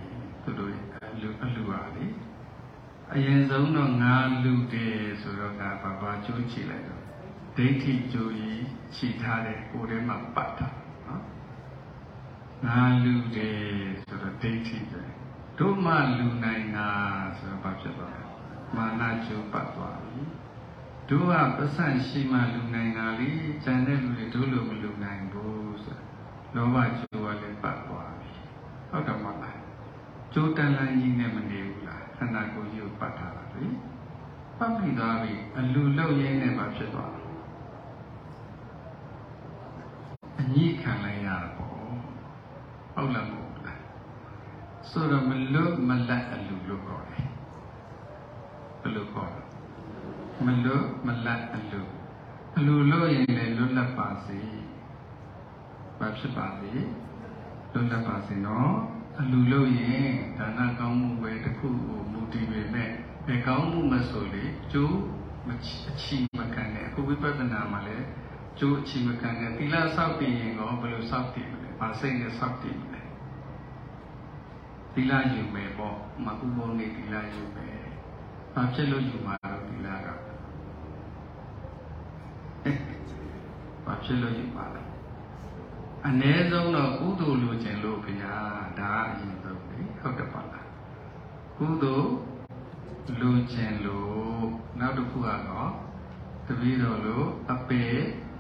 Speaker 2: သူတို့လူအလူပါလေအရင်ဆုံးတော့ငါလူတယ်ဆိုတော့ငါဘာဘာကျိုးခြိလိုက်တော့ဒိဋ္ဌိကျိုးကြီးခြိထားတယ်ကိုယ်ထဲမှာပတ်တာနော်ငါလူတယ်ဆိုတော့ဒိဋ္ဌိပဲတို့မှလူနိုင်တာဆိုတော့ဘာဖြစ်သွားလဲမာနကျိုးပတ်သွားပြီ တို့ကပစံရှိမှလူနိုင်တာလေကျန်တဲ့လူတွေတို့လိုမလူနိုင်ဘူးဆိုလောဘကျိုးကလည်းပတ်သွားပြီဟုတ်တယ်မလားကျိုးတန်လန်းကြီးနဲ့မနေဘူးလားခန္ဓာကိုယ်ကြီးကိုပတ်ထားတာလေပတ်ပြီးသွားပြီအလူလောက်ရင်းနဲ့မှဖြစ်သွားတယ်အညစ်ခံလိုက်ရတာပေါ့ဟုတ်လားမဟုတ်လားဆိုတော့မလွတ်မလတ်အလူလို့ခေါ်တယ်ဘယ်လိုခေါ်လဲ မလွတ်မလတ်အလူအလူလို့ရင်လည်းလွတ်လပ်ပါစေဘာဖြစ်ပါစေလွတ်လပ်ပါစေနော်အလူလို့ရင်ဒါနကောင်းမှုပဲတစ်ခုကိုမူတည်ပေမဲ့ဘယ်ကောင်းမှုမဆိုလေကျိုးမချအချီမခံနဲ့အခုဝိပဿနာမှာလည်းကျိုးအချီမခံနဲ့သီလစောင့်တည်ရင်ကောဘယ်လိုစောင့်တည်မလဲ။ဘာစိတ်နဲ့စောင့်တည်မလဲ။သီလယူမယ်ပေါ့။မကူဘုံနေသီလယူမယ်။ဘာဖြစ်လို့ယူမှာတော့သီလက။ ဘာဖြစ်လို့ယူမှာလဲ။အ ਨੇ ဆုံးတော့ကုသိုလ်လိုချင်လို့ခင်ဗျာဒါအရင်ဆုံးလေဟုတ်တယ်ပါလား။ကုသိုလ်လိုချင်လို့နောက်တစ်ခုကတော့ခတပည့်တော်လို့အပေ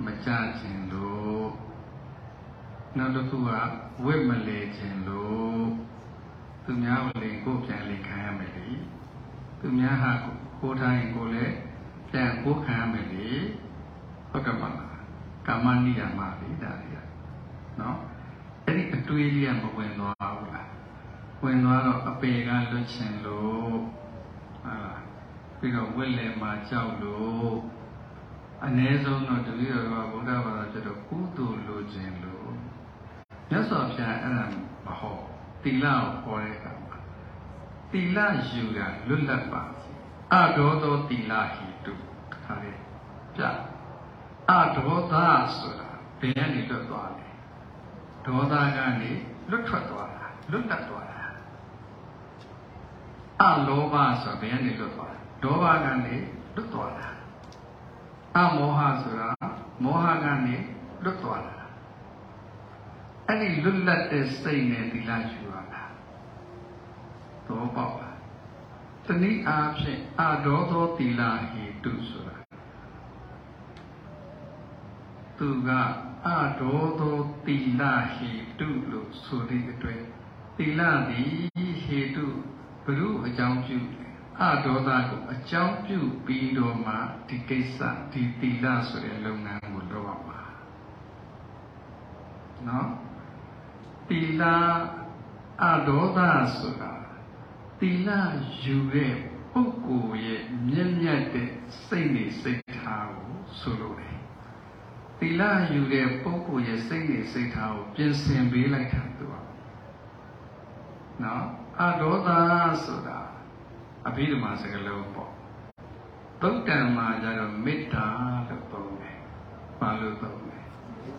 Speaker 2: မကြခြင်းလို့နောက်တစ်ခုကဝိမလေခြင်းလို့သူများကိုလေကိုယ်ပြန်လေခံရမယ်လေသူများဟာကိုယ်ထိုင်ကိုယ်လည်းပြန်ကိုယ်ခံရမယ်လေဟုတ်ကဲ့ပါလား ကာမနိယမလေဒါတွေကနော်အဲ့ဒီအတွေးလေးကမဝင်သွားဘူးလားဝင်သွားတော့အပေကလွတ်ခြင်းလို့ဟာပြီးတော့ဝိလေမှာကြောက်လို့အ ਨੇ ဆုံးတော့တပည့်တော်ကဗုဒ္ဓဘာသာဖြစ်တော့ကုသိုလ်လိုခြင်းလို့မြတ်စွာဘုရားအဲ့ဒါမဟုတ်တိလကိုခေါ်တဲ့အခါမှာတိလယူတာလွတ်လပ်ပါစေအဒေါသောတိလဟိတုခါလေးပြ အဒေါသဆိုတာဘယ်ကနေလွတ်သွားလဲဒေါသကနေလွတ်ထွက်သွားတာလွတ်လပ်သွားတာအလောဘဆိုဘယ်ကနေလွတ်သွားလဲဒေါဘကနေလွတ်သွားတာအမောဟဆိုတာမောဟကနေလွတ်သွားတာအဲ့ဒီလွတ်လပ်တဲ့စိတ်နဲ့ဒီလားယူရတာတော့ပေါ့ပါတနည်းအားဖြင့်အဒေါသောတိလာဟိတုဆိုတာ သူကအဒေါသောတိလာဟိတုလို့ဆိုတဲ့အတွက်တိလာသည်ဟိတုဘုရုအကြောင်းပြုတယ်အဒေါသကိုအကြောင်းပြုပြီးတော့မှဒီကိစ္စဒီတိလဆိုတဲ့လုပ်ငန်းကိုလုပ်ရမှာနော်တိလအဒေါသဆိုတာတိလယူတဲ့ပုဂ္ဂိုလ်ရဲ့မြင့်မြတ်တဲ့စိတ်နေစိတ်ထားကိုဆိုလိုတယ် တိလယူတဲ့ပုဂ္ဂိုလ်ရဲ့စိတ်နေစိတ်ထားကိုပြင်ဆင်ပေးလိုက်တာသူကနော်အဒေါသဆိုတာအဘိဓမ္မာစကားလုံးပေါ့သုတ်တံမှာကျတော့မေတ္တာလို့သုံးတယ်။ဘာလို့သုံးလဲ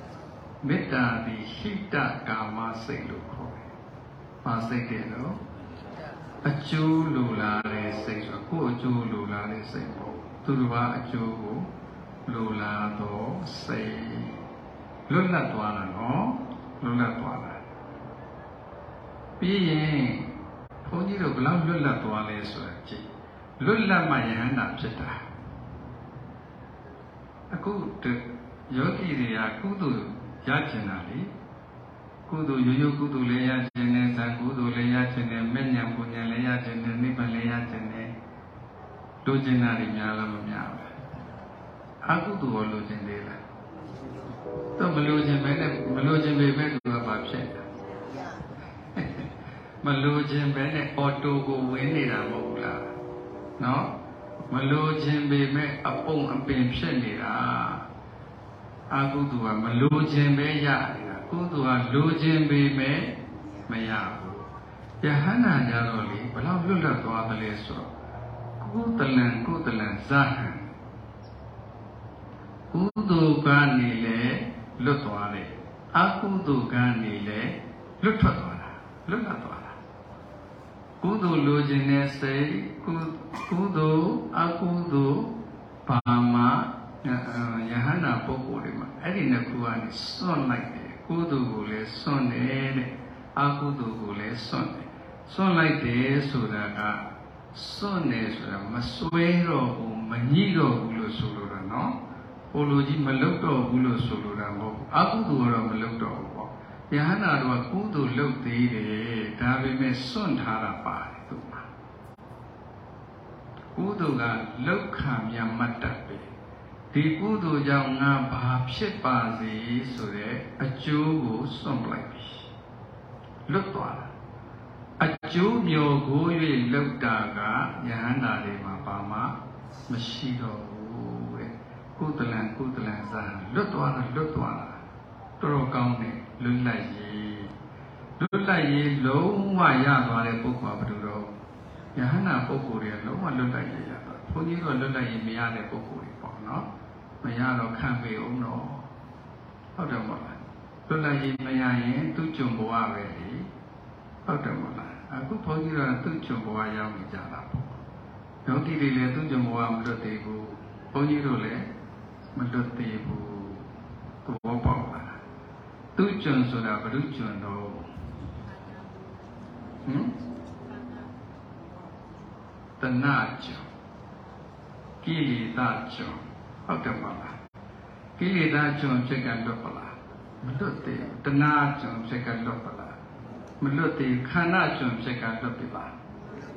Speaker 2: ။မေတ္တာဒီဟိတကာမစိတ်လို့ခေါ်တယ်။ဘာစိတ်တဲ့လို့အကျိုးလိုလားတဲ့စိတ်ဆိုကိုယ်အကျိုးလိုလားတဲ့စိတ်ပေါ့။သူတို့ကအကျိုးကို လိုလားတော့စိတ်လွတ်လပ်သွားတာနော်လွတ်လပ်သွားတာပြီးရင်ဘုန်းကြီးတို့ဘယ်လောက်လွတ်လပ်သွားလဲဆိုတာကြည့်လွတ်လပ်မှယဟန္တာဖြစ်တာအခုယောဂီတွေကကုသိုလ်ရကျင်တာလေကုသိုလ်ရိုးရိုးကုသိုလ်လည်းရကျင်တယ်ဇာကုသိုလ်လည်းရကျင်တယ်မဲ့ညာပူညာလည်းရကျင်တယ်နိဗ္ဗာန်လည်းရကျင်တယ်လိုချင်တာတွေများလားမများဘူး အကုသိုလ်ရောလိုချင်သေးလားတော့မလိုချင်ပဲနဲ့မလိုချင်ပေမဲ့သူကဘာဖြစ်လဲမလိုခြင်းပဲနဲ့အော်တိုကိုဝင်နေတာမဟုတ်ဘူးလားနော်မလိုခြင်းပေမဲ့အပုံအပင်ဖြစ်နေတာအကုသိုလ်ကမလိုခြင်းပဲရနေတာကုသိုလ်ကလိုခြင်းပေမဲ့မရဘူးယဟန္တာကြတော့လေဘလောက်လွတ်လပ်သွားသလဲဆိုတော့ကုသလံကုသလံဇဟံ ကုသိုလ်ကနေလေလွတ်သွားတယ်အကုသိုလ်ကနေလေလွတ်ထွက်သွားတာလွတ်လပ်သွားကုသိုလ်လိုချင်တဲ့စိတ်ကုကုသိုလ်အကုသိုလ်ဘာမှယဟန္တာပုဂ္ဂိုလ်တွေမှာအဲ့ဒီနှစ်ခုကနေစွန့်လိုက်တယ်ကုသိုလ်ကိုလည်းစွန့်တယ်တဲ့အကုသိုလ်ကိုလည်းစွန့်တယ်စွန့်လိုက်တယ်ဆိုတာကစွန့်တယ်ဆိုတာမစွဲတော့ဘူးမညှိတော့ဘူးလို့ဆိုလိုတာနော် ဟိုလိုကြီးမလုတော့ဘူးလို့ဆိုလိုတာမဟုတ်ဘူးအကုသိုလ်ကတော့မလုတော့ဘူးပေါ့ယဟန္တာတို့ကကုသိုလ်လုပ်သေးတယ်ဒါပေမဲ့စွန့်ထားတာပါတယ်သူမှာကုသိုလ်ကလောက်ခံမြတ်မတ်တတ်ပဲဒီကုသိုလ်ကြောင့်ငါဘာဖြစ်ပါစေဆိုတဲ့အကျိုးကိုစွန့်ပလိုက်ပြီလွတ်သွားတာအကျိုးမျိုးကို၍လောက်တာကယဟန္တာတွေမှာဘာမှမရှိတော့ဘူးတဲ့ ကုသလံကုသလံစာလွတ်သွားတာလွတ်သွားတာတော်တော်ကောင်းတယ်လွတ်လပ်ရေးလွတ်လပ်ရေးလုံးဝရသွားတဲ့ပုဂ္ဂိုလ်ကဘယ်လိုတော့ယဟနာပုဂ္ဂိုလ်တွေကလုံးဝလွတ်လပ်ရေးရသွားဘုန်းကြီးတို့လွတ်လပ်ရေးမရတဲ့ပုဂ္ဂိုလ်တွေပေါ့နော်မရတော့ခံပေအောင်တော့ဟုတ်တယ်မဟုတ်လားလွတ်လပ်ရေးမရရင်သူ့ကြုံဘဝပဲလေဟုတ်တယ်မဟုတ်လားအခုဘုန်းကြီးတို့သူ့ကြုံဘဝရောက်နေကြတာပေါ့ယောဂီတွေလည်းသူ့ကြုံဘဝမလွတ်သေးဘူးဘုန်းကြီးတို့လည်း မလွတ်သေးဘူးသဘောပေါက်လားသူကျွန်းဆိုတာဘ ᱹ ကျွန်းတော့ဟမ်တဏကျွန်းကိလေသာကျွန်းဟဟုတ်တယ်မလားကိလေသာကျွန်ဖြစ်ကလွတ်ပလားမလွတ်သေးဘူးတဏှာကျွန်ဖြစ်ကလွတ်ပလားမလွတ်သေးခန္ဓာကျွန်ဖြစ်ကလွတ်ပြီလား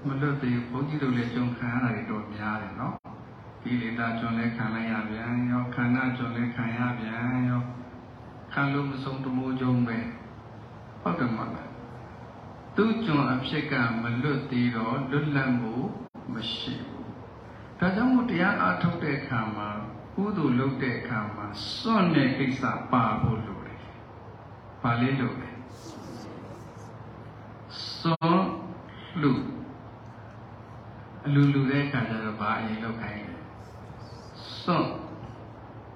Speaker 2: မလွတ်သေးဘုန်းကြီးတို့လည်းကျွန်ခံရတာတွေတော့များတယ်နော် ကိလေသာကျွန်လည်းခံလိုက်ရပြန်ရောခန္ဓာကျွန်လည်းခံရပြန်ရောခံလို့မဆုံးတမိုးကြုံပဲဟုတ်တယ်မလားသူကျွန်အဖြစ်ကမလွတ်သေးတော့လွတ်လပ်မှုမရှိဘူးဒါကြောင့်မို့တရားအားထုတ်တဲ့အခါမှာကုသိုလ်လုပ်တဲ့အခါမှာစွန့်တဲ့ကိစ္စပါဖို့လိုတယ်။ဘာလေးလိုလဲ။စွန့်လူအလူလူတဲ့အခါကျတော့ဘာအရင်လုပ်ခိုင်းလဲ။ စွန့်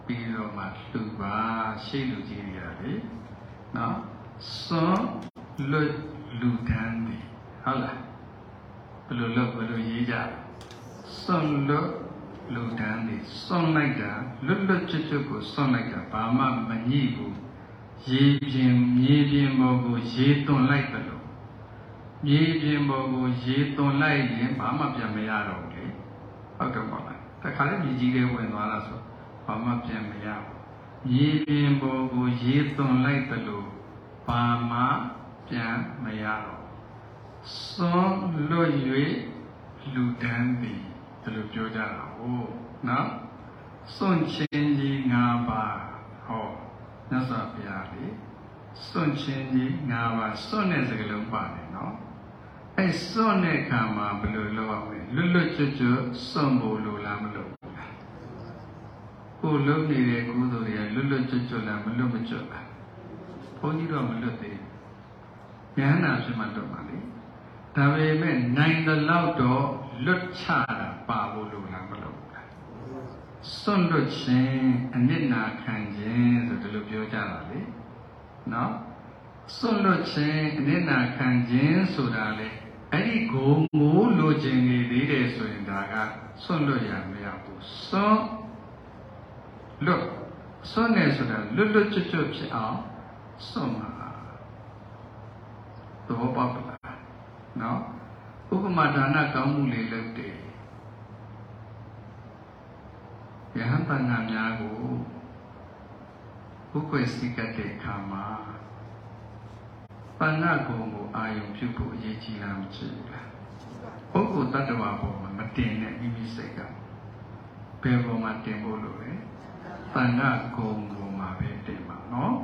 Speaker 2: ပြီးတော့မှလူပါရှေ့လူကြီးတွေကလေ။နော်။စွန့်လွတ်လူတန်းတယ်ဟုတ်လား။ဘယ်လိုလုပ်ဘယ်လိုရေးကြလဲ။စွန့်လွတ်လူတန်းတွေစွန့်လိုက်တာလွတ်လွတ်ကျွတ်ကျွတ်ကိုစွန့်လိုက်တာဘာမှမညှိဘူးရေပြင်မြေပြင်ပေါ်ကိုရေသွန်လိုက်တယ်လို့မြေပြင်ပေါ်ကိုရေသွန်လိုက်ရင်ဘာမှပြန်မရတော့ဘူးလေဟုတ်တယ်ပေါ့လား တခါလေမြေကြီးတွေဝင်သွားတာဆိုဘာမှပြန်မရဘူးမြေပြင်ပေါ်ကိုရေသွန်လိုက်တယ်လို့ဘာမှပြန်မရတော့စွန့်လွတ်၍လူတန်းသည်ဒီလိုပြောကြတာဟုတ်နော်စွန့်ချင်းကြီး၅ပါးဟောမြတ်စွာဘုရားလေစွန့်ချင်းကြီး၅ပါးစွန့်တဲ့စကားလုံးပါတယ်နော် အဲစွန့်တဲ့ခံမှာဘယ်လိုလုပ်ရမလဲလွတ်လွတ်ကျွတ်ကျွတ်စွန့်ဖို့လိုလားမလိုဘူးလားကိုလုံးနေတဲ့ကုသိုလ်တွေကလွတ်လွတ်ကျွတ်ကျွတ်လားမလွတ်မကျွတ်လားဘုန်းကြီးတော့မလွတ်သေးဘူးဉာဏ်နာဖြစ်မှလွတ်ပါလေဒါပေမဲ့နိုင်တဲ့လောက်တော့လွတ်ချတာပါဖို့လိုလားမလိုဘူးလားစွန့်လွတ်ခြင်းအနစ်နာခံခြင်းဆိုဒီလိုပြောကြတာလေနော်စွန့်လွတ်ခြင်းအနစ်နာခံခြင်းဆိုတာလေ အဲ့ဒီဂုံကိုလိုချင်နေသေးတယ်ဆိုရင်ဒါကစွန့်လွတ်ရမရဘူးစွန့်လွတ်စွန့်နေဆိုတာလွတ်လွတ်ကျွတ်ကျွတ်ဖြစ်အောင်စွန့်မှာသဘောပေါက်လားနော်ဥပမာဒါနကောင်းမှုလေးလုပ်တယ်ယဟန်ပဏာများကိုဘုကွယ်စိကတဲ့ခါမှာပဏာကုံကိုအာယုံပြုဖို့အရေးကြီးလားမကြည့်ဘူးလားပုဂ္ဂိုလ်တ attva ပေါ်မှာမတင်တဲ့မိမိစိတ်ကဘယ်ပေါ်မှာတင်ဖို့လိုလဲပဏာကုံကိုမှာပဲတင်ပါနော်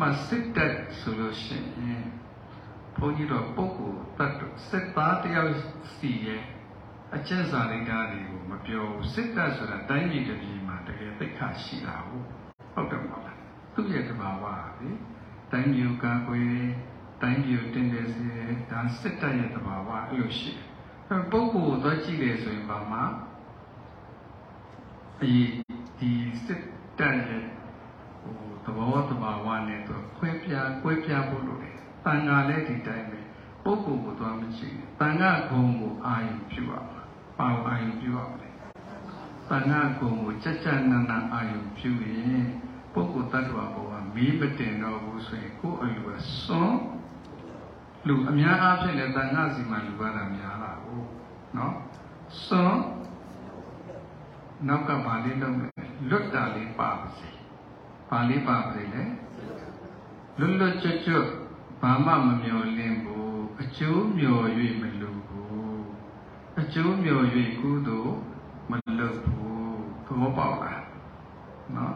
Speaker 2: မစစ်တက်ဆိုလို့ရှိရင်ဘုန်းကြီးတို့ပုဂ္ဂိုလ်တတ်စစ်သားတယောက်စီရဲ့အကျဉ်းစာရိတ္တတွေကိုမပြောဘူးစစ်တပ်ဆိုတာတိုင်းပြည်တစ်ပြည်မှာတကယ်သိက္ခာရှိတာဟုတ်ဟုတ်တယ်မဟုတ်လားသူ့ရဲ့တဘာဝလေတိုင်းပြည်ကကွယ် တိုင်းပြည်တင်တယ်စီဒါစစ်တပ်ရဲ့တဘာဝအဲ့လိုရှိတယ်ပုဂ္ဂိုလ်သွားကြည့်တယ်ဆိုရင်ဘာမှအရေးဒီစစ်တပ်ရဲ့ဟိုသဘောတဘာဝနဲ့သူခွဲပြားကွဲပြားဖို့လိုတယ်တန်ဃာလည်းဒီတိုင်းပဲပုဂ္ဂိုလ်ကိုသွားမကြည့်ဘူးတန်ဃာဂုံကိုအာရုံပြုရမှာပါအာရုံပြုရမယ်တန်ဃာဂုံကိုကြကြနနအာရုံပြုရင်ပုဂ္ဂိုလ်တ attva ဘောကမီးမတင်တော့ဘူးဆိုရင်ကိုယ်အလူကစွန့် လူအများအားဖြင့်လည်းတန်ဃာစီမှာလူရတာများတာကိုနော်စွန့်နောက်ကပါလေးလုံးမယ်လွတ်တာလေးပါပါစေပါလေးပါပါလေလွတ်လွတ်ကျွတ်ကျွတ်ဘာမှမမျော်လင့်ဘူးအကျိုးမျော်၍မလူဘူးအကျိုးမျော်၍ကုသိုလ်မလုပ်ဘူးသဘောပေါက်လားနော်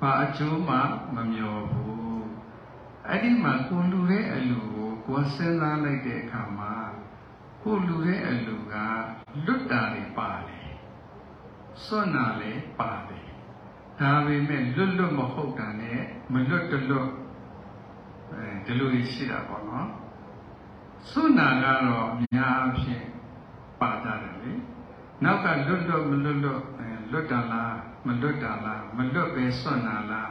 Speaker 2: ဘာအကျိုးမှမမျော်ဘူးအဲ့ဒီမှာကိုလူတဲ့အလူကို ကိုစဉ်းစားလိုက်တဲ့အခါမှာကိုလူတဲ့အလူကလွတ်တာတွေပါတယ်စွန့်တာလည်းပါတယ်ဒါပေမဲ့လွတ်လွတ်မဟုတ်တာနဲ့မလွတ်တလွတ်အဲဒီလိုရှိတာပေါ့နော်စွန့်နာကတော့အများအပြားပါကြတယ်လေနောက်ကလွတ်လွတ်မလွတ်လွတ်လွတ်တာလားမလွတ်တာလားမလွတ်ပဲစွန့်နာလား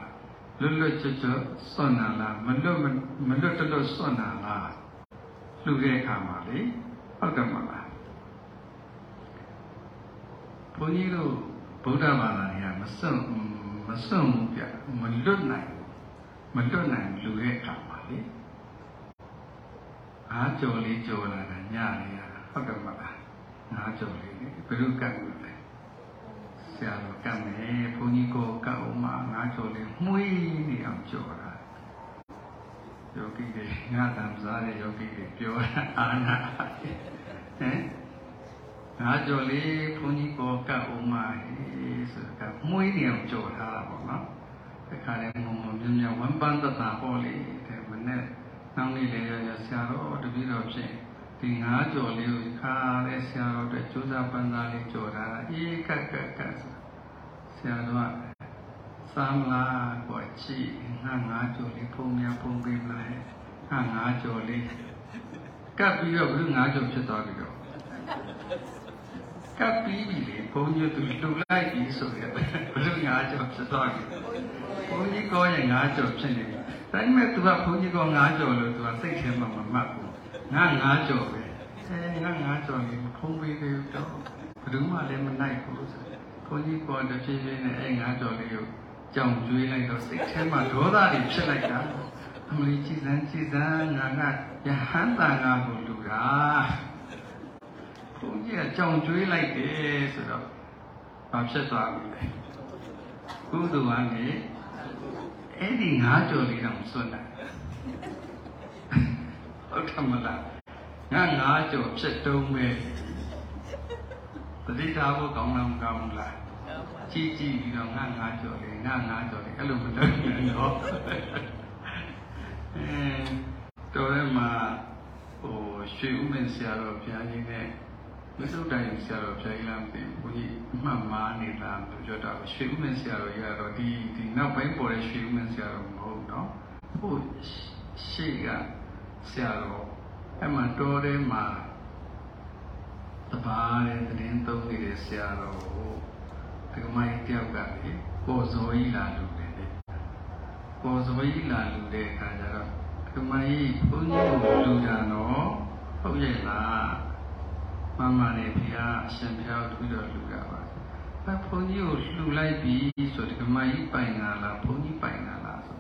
Speaker 2: လွတ်လွတ်ချွတ်ချွတ်စွန့်နာလားမလွတ်မလွတ်တလွတ်စွန့်နာလားလူတဲ့အခါမှာလေဟုတ်တယ်မလားဘုန်းကြီးတို့ဗုဒ္ဓဘာသာတွေကမစွန့်မစွန့်ဘူးပြမလွတ်နိုင်မလွတ်နိုင်လူတဲ့အခါမှာလေအားကြော်လေးကြော်လာတာညလေးရဟုတ်တယ်မလားငါးကြော်လေးဘယ်လိုကတ်လို့လဲ စရာတော်ကတ်မယ်ဘုန်းကြီးကိုကတ်အောင်မှငါကြော်လေးမှုေးနေအောင်ကြော်တာယောဂီတွေငါတမ်းစားတဲ့ယောဂီတွေပြောတာအာနာဟမ်ငါကြော်လေးဘုန်းကြီးကိုကတ်အောင်မှဆိုတာမှုေးနေအောင်ကြော်ထားတာပေါ့နော်တခါလေမုံမမြမြဝမ်းပန်းတတာဟောလေတဲ့မနဲ့နောက်နေ့လေရဆရာတော်တပည့်တော်ဖြစ် ဒီငါးကြော်လေးကိုခါတဲ့ဆရာတော်အတွက်ကြိုးစားပန်းစားလေးကြော်တာအေးကက်ကက်ကက်ဆိုဆရာတော်ကစမ်းလာကိုချီငါငါးကြော်လေးဖုံများဖုံပေးမလားငါငါးကြော်လေးကပ်ပြီးတော့ဘုရားငါးကြော်ဖြစ်သွားပြီတော့ကပ်ပြီးပြီလေဘုန်းကြီးသူလှူလိုက်ပြီဆိုရယ်ဘုရားငါးကြော်ဖြစ်သွားပြီဘုန်းကြီးကောရဲ့ငါးကြော်ဖြစ်နေပြီဒါပေမဲ့သူကဘုန်းကြီးကောငါးကြော်လို့သူကစိတ်ထဲမှာမမှတ်ဘူး ငါငါးကြော်ပဲအဲငါငါးကြော်လေးဖုံးပေးသေးတော့ဘယ်သူမှလည်းမနိုင်ဘူးဆိုဘုန်းကြီးကောတဖြည်းဖြည်းနဲ့အဲငါးကြော်လေးကိုကြောင်ကျွေးလိုက်တော့စိတ်ထဲမှာဒေါသတွေဖြစ်လိုက်တာအမလီကြည်စမ်းကြည်စမ်းငါကယဟန်တန်ငါကိုလူတာဘုန်းကြီးကကြောင်ကျွေးလိုက်တယ်ဆိုတော့ဘာဖြစ်သွားပြီလဲကုသိုလ်ကနေအဲ့ဒီငါးကြော်လေးတော့မစွန့်နိုင် ဟုတ်တယ်မလားငါငါးကြော်ဖြစ်တုံးပဲတတိထားဖို့ကောင်းလားမကောင်းဘူးလားကြည့်ကြည့်ပြီးတော့ငါငါးကြော်လေးငါငါးကြော်လေးအဲ့လိုမလုပ်နဲ့တော့အဲတော်ရဲမှာဟိုရွှေဥမင်းဆရာတော်ဘုရားကြီးနဲ့မစုတိုင်ဆရာတော်ဘုရားကြီးလားမသိဘူးဘုကြီးအမှတ်မှားနေလားလို့ပြောတာရွှေဥမင်းဆရာတော်ကြီးကတော့ဒီဒီနောက်ပိုင်းပေါ်တဲ့ရွှေဥမင်းဆရာတော်မဟုတ်တော့ဟိုရှေ့က ဆရာတော်အဲ့မှာတော်ထဲမှာတပါးတဲ့သတင်းသုံးနေတဲ့ဆရာတော်ကိုဒီကမိုင်းတယောက်ကလေကိုဇော်ကြီးလာလို့တယ်လေကိုဇော်ကြီးလာလို့တဲ့အခါကျတော့ဒီကမိုင်းဘုန်းကြီးကိုလူတာနော်ဟုတ်ရဲ့လားမမနဲ့ဘုရားအရှင်ဘုရားတို့တော့လူတာပါအဲဘုန်းကြီးကိုလှူလိုက်ပြီဆိုဒီကမိုင်းပိုင်တာလားဘုန်းကြီးပိုင်တာလားဆို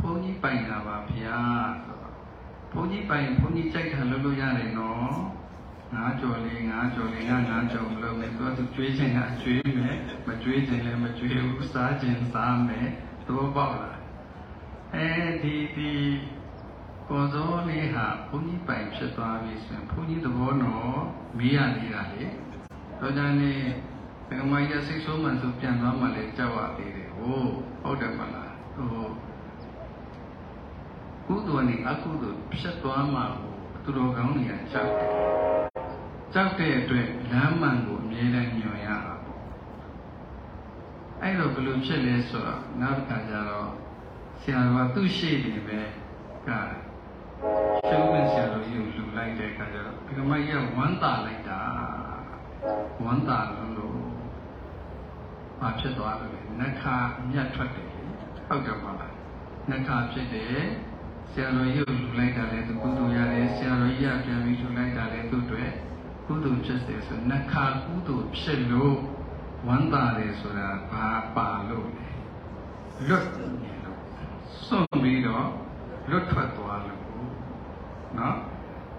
Speaker 2: ဘုန်းကြီးပိုင်တာပါဘုရားဆိုတော့ ဘုန်းကြီးပိုင်ဘုန်းကြီးကြိုက်တာလုပ်လို့ရတယ်နော်ငါကြော်လေးငါကြော်လေးငါငါကြော်မလို့မယ်သူကသူကျွေးချင်တာကျွေးမယ်မကျွေးချင်လည်းမကျွေးဘူးစားချင်စားမယ်သဘောပေါက်လားအဲဒီဒီကိုစောလေးဟာဘုန်းကြီးပိုင်ဖြစ်သွားပြီဆိုရင်ဘုန်းကြီးသဘောတော့မေးရသေးတာလေတော့ကြနေဒကမကြီးစိတ်ဆိုးမှန်ဆိုပြန်သွားမှလည်းကြောက်ရသေးတယ်ဟိုဟုတ်တယ်မလားဟို ကုသိုလ်နဲ့အကုသိုလ်ဖြစ်သွားမှသူတော်ကောင်းတွေကကြောက်တယ်ကြောက်တဲ့အတွက်လမ်းမှန်ကိုအမြဲတမ်းညွှန်ရတာပေါ့အဲ့တော့ဘယ်လိုဖြစ်လဲဆိုတော့နောက်တစ်ခါကျတော့ဆရာတော်ကသူ့ရှိနေပဲကရှုံးဝင်ဆရာတော်ကြီးကိုလူလိုက်တဲ့အခါကျတော့ဒီကမကြီးကဝမ်းသာလိုက်တာဝမ်းသာလို့လို့ဘာဖြစ်သွားလဲနှခါမြတ်ထွက်တယ်ဟုတ်တယ်မလားနှခါဖြစ်တယ် ဆရာတော်ကြီးကိုလူလိုက်တာလည်းသူကုသိုလ်ရတယ်ဆရာတော်ကြီးကပြန်ပြီးလူလိုက်တာလည်းသူ့အတွက်ကုသိုလ်ဖြစ်တယ်ဆိုနှခါကုသိုလ်ဖြစ်လို့ဝမ်းသာတယ်ဆိုတာဘာပါလို့လဲလွတ်နေလို့စွန့်ပြီးတော့လွတ်ထွက်သွားလို့နော်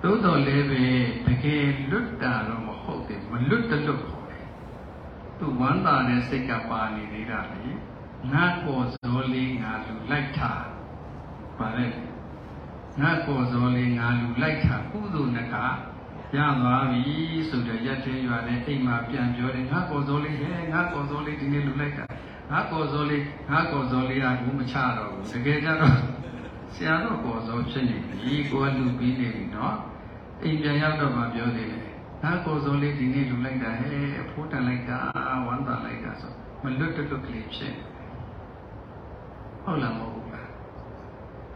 Speaker 2: သို့တော်လည်းပဲတကယ်လွတ်တာတော့မဟုတ်တယ်မလွတ်တလွတ်ခေါ်တယ်သူဝမ်းသာတဲ့စိတ်ကပါနေသေးတာလေငါပေါ်စောလေးငါလူလိုက်ထားပါလေ ငါပေါ်စောလေးငါလူလိုက်ထားကုသိုလ်နဲ့ကရသွားပြီဆိုတော့ရက်သေးရွာနဲ့အိမ်မှာပြန်ပြောတယ်ငါပေါ်စောလေးဟဲ့ငါပေါ်စောလေးဒီနေ့လူလိုက်တာငါပေါ်စောလေးငါပေါ်စောလေးကဘူးမချတော့ဘူးတကယ်ကြတော့ဆရာတော်ပေါ်စောဖြစ်နေပြီကိုကလူပြီးနေပြီနော်အိမ်ပြန်ရောက်တော့မှပြောသေးတယ်ငါပေါ်စောလေးဒီနေ့လူလိုက်တာဟဲ့အဖိုးတန်လိုက်တာဝမ်းသာလိုက်တာဆိုမလွတ်တလွတ်ကလေးဖြစ်ဟုတ်လားမဟုတ်လား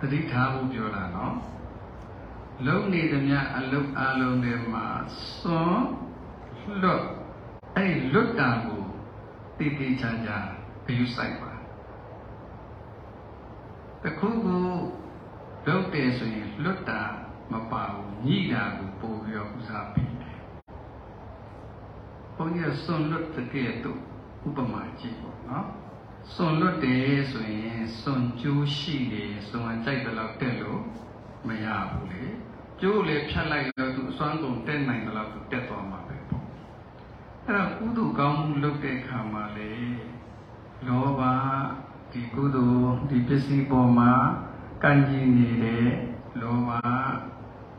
Speaker 2: တတိထားဖို့ပြောတာနော်လုံနေသမျှအလုတ်အလုံးတွေမှာစွန်လွတ်အဲ့လွတ်တာကိုတည်တည်ချာချာဂရုစိုက်ပါတခုခုလုပ်တယ်ဆိုရင်လွတ်တာမပါဘူးညှိတာကိုပို့ပြီးတော့ဥစားပေးတယ်ဘုန်းကြီးစွန်လွတ်တဲ့ကဲ့သို့ဥပမာကြည့်ပေါ့နော် စွန်လွတ်တယ်ဆိုရင်စွန်ကျိုးရှိတယ်စွန်ကြိုက်တယ်လို့တက်လို့မရဘူးလေကျိုးလေဖြတ်လိုက်လို့သူအစွမ်းကုန်တက်နိုင်တယ်လို့သူတက်သွားမှာပဲပေါ့အဲ့တော့ကုသိုလ်ကောင်းမှုလုပ်တဲ့အခါမှာလေလောဘဒီကုသိုလ်ဒီပစ္စည်းပေါ်မှာကံကျင်နေတဲ့လောဘ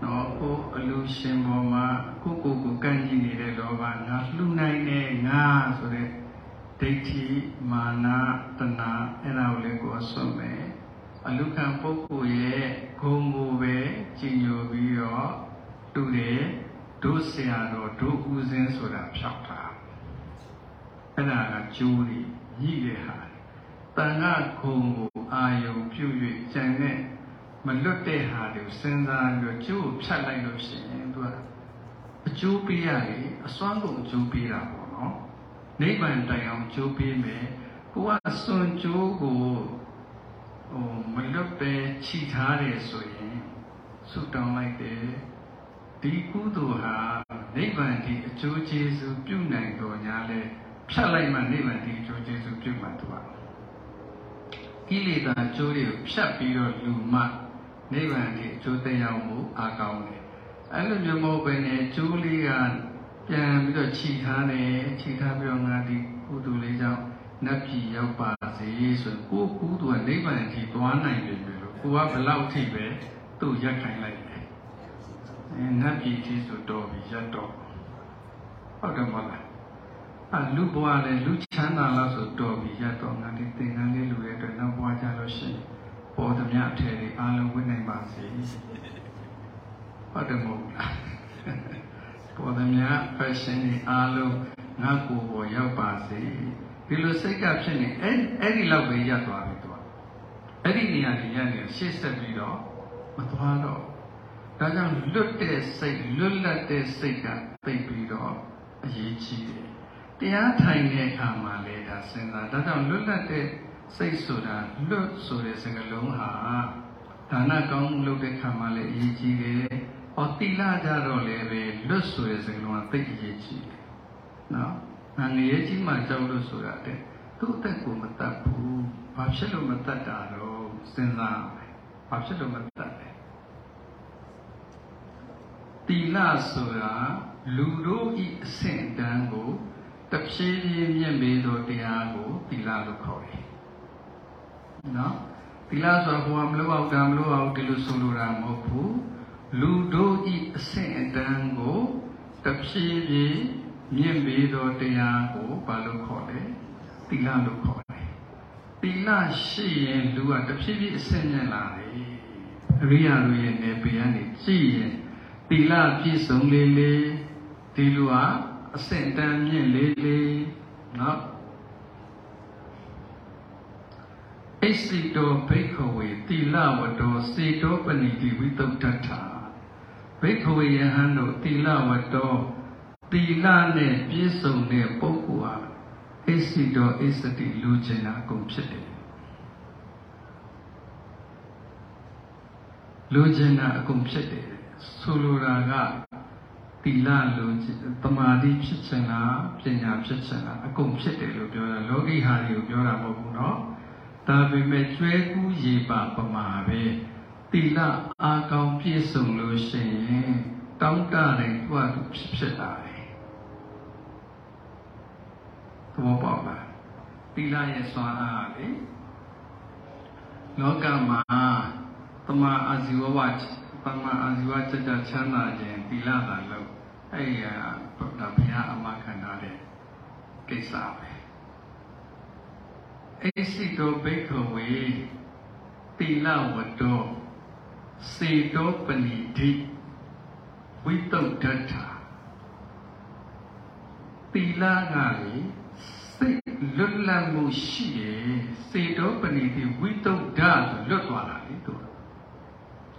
Speaker 2: နော်ကိုအလူရှင်ပေါ်မှာကိုကိုကိုကံကျင်နေတဲ့လောဘငါလှူနိုင်တဲ့ငါဆိုတဲ့ ဒိဋ္ဌိမာနတဏအဲ့ဒါကိုလည်းကိုယ်ဆွတ်မယ်အလုခံပုဂ္ဂိုလ်ရဲ့ဂုဏ်ကိုပဲကြည်ညိုပြီးတော့တူတယ်ဒုဆရာတော်ဒုဥစဉ်ဆိုတာဖြောက်တာအဲ့ဒါကကျိုးတွေညှိတဲ့ဟာတန်ခါဂုံကိုအာယုံပြု၍ကြံတဲ့မလွတ်တဲ့ဟာတွေကိုစဉ်းစားပြီးကျိုးကိုဖြတ်လိုက်လို့ရှိရင်သူကအကျိုးပေးရတယ်အစွမ်းကုန်အကျိုးပေးတာပေါ့ နော်နိဗ္ဗာန်တိုင်အောင်ကျိုးပေးမယ်ကိုကစွန်ကျိုးကိုဟိုမလွတ်ပဲခြိထားတယ်ဆိုရင်ဆုတောင်းလိုက်တယ်ဒီကုသိုလ်ဟာနိဗ္ဗာန်ဒီအကျိုးကျေးဇူးပြုနိုင်တော်ညာလဲဖြတ်လိုက်မှနိဗ္ဗာန်ဒီအကျိုးကျေးဇူးပြုမှသူကကိလေသာအကျိုးတွေကိုဖြတ်ပြီးတော့လူမှနိဗ္ဗာန်ဒီအကျိုးတရားမှုအာကောင်းတယ်အဲ့လိုမျိုးမဟုတ်ဘဲနဲ့အကျိုးလေးက ပြန်ပြီးတော့ခြိထားတယ်ခြိထားပြီးတော့ငါဒီကုသိုလ်လေးကြောင့်နတ်ပြည်ရောက်ပါစေဆိုကိုကုသိုလ်ကနိဗ္ဗာန်ထိသွားနိုင်ပြီလို့ကိုကဘလောက်ထိပဲသူ့ရက်ခိုင်းလိုက်တယ်အဲနတ်ပြည်ထိဆိုတော့ပြီးရက်တော့ဟုတ်တယ်မဟုတ်လားအလူဘဝလည်းလူချမ်းသာလားဆိုတော့ပြီးရက်တော့ငါဒီသင်္ကန်းလေးလူရဲ့အတွက်နောက်ဘဝကြလို့ရှိရင်ပေါ်သမျှအထည်တွေအားလုံးဝင်နိုင်ပါစေဟုတ်တယ်မဟုတ်လား ပေါ်သမျှ fashion တွေအားလုံးငါကိုယ်ပေါ်ရောက်ပါစေဒီလိုစိတ်ကဖြစ်နေအဲ့အဲ့ဒီလောက်ပဲရပ်သွားပြီသူကအဲ့ဒီနေရာကြီးရနေရှေ့ဆက်ပြီးတော့မသွားတော့ဒါကြောင့်လွတ်တဲ့စိတ်လွတ်လပ်တဲ့စိတ်ကသိပြီးတော့အရေးကြီးတယ်တရားထိုင်တဲ့အခါမှာလေဒါစဉ်းစားဒါကြောင့်လွတ်လပ်တဲ့စိတ်ဆိုတာလွတ်ဆိုတဲ့စကားလုံးဟာဒါနကောင်းမှုလုပ်တဲ့အခါမှာလည်းအရေးကြီးတယ်။ ဟောတိလကြတော့လည်းပဲလွတ်ဆိုတဲ့စကားလုံးကသိအရေးကြီးတယ်။နော်။ငါငရေကြီးမှကြောက်လို့ဆိုတာတဲ့သူ့အသက်ကိုမတတ်ဘူး။ဘာဖြစ်လို့မတတ်တာတော့စဉ်းစားမယ်။ဘာဖြစ်လို့မတတ်လဲ။တိလဆိုတာလူတို့ဤအဆင့်တန်းကိုတဖြည်းဖြည်းမြင့်မေသောတရားကိုသီလလို့ခေါ်တယ်။နော်သီလဆိုတော့ဘုရားမလို့အောင်ကံမလို့အောင်ဒီလိုဆိုလိုတာမဟုတ်ဘူး။ လူတို့ဤအဆင့်အတန်းကိုတဖြည်းဖြည်းမြင့်မေသောတရားကိုဘာလို့ခေါ်လဲ။သီလလို့ခေါ်တယ်။သီလရှိရင်လူကတဖြည်းဖြည်းအဆင့်မြင့်လာတယ်။အရိယာတို့ရဲ့နေပေကနေကြည့်ရင်သီလပြည့်စုံလေလေဒီလူဟာအဆင့်တန်းမြင့်လေးလေးနော်အိစိတောဘိခဝေတိလဝတောစေတောပဏိတိဝိတုဒ္ဓထာ ဘိခဝေယဟန်တို့တိလဝတောတိလနဲ့ပြည့်စုံတဲ့ပုဂ္ဂိုလ်ဟာအိစိတောအိစတိလူကျင်တာအကုန်ဖြစ်တယ်လူကျင်တာအကုန်ဖြစ်တယ်ဆိုလိုတာကတိလလိုတမာတိဖြစ်ချင်လားပညာဖြစ်ချင်လားအကုန်ဖြစ်တယ်လို့ပြောတာလောကီဟာတွေကိုပြောတာမဟုတ်ဘူးเนาะဒါပေမဲ့ကျွဲကူးရေပါပမာပဲ တိလအာကောင်ပြည့်စုံလို့ရှိရင်တောင်းတတယ်သူကဖြစ်ဖြစ်လာတယ်သဘောပေါက်လားတိလရဲ့စွမ်းအားလေလောကမှာတမာအာဇီဝဝတမာအာဇီဝစကြချမ်းသာခြင်းတိလသာလို့အဲ့ရဘုရားဘုရားအမခံထားတဲ့ကိစ္စပဲအိစိတောဘိက္ခဝေတိလဝတ္တော စေတောပဏိတိဝိတုဒ္ဓထာတိလကလေစိတ်လွတ်လပ်မှုရှိရဲ့စေတောပဏိတိဝိတုဒ္ဓဆိုလွတ်သွားတာလေသူ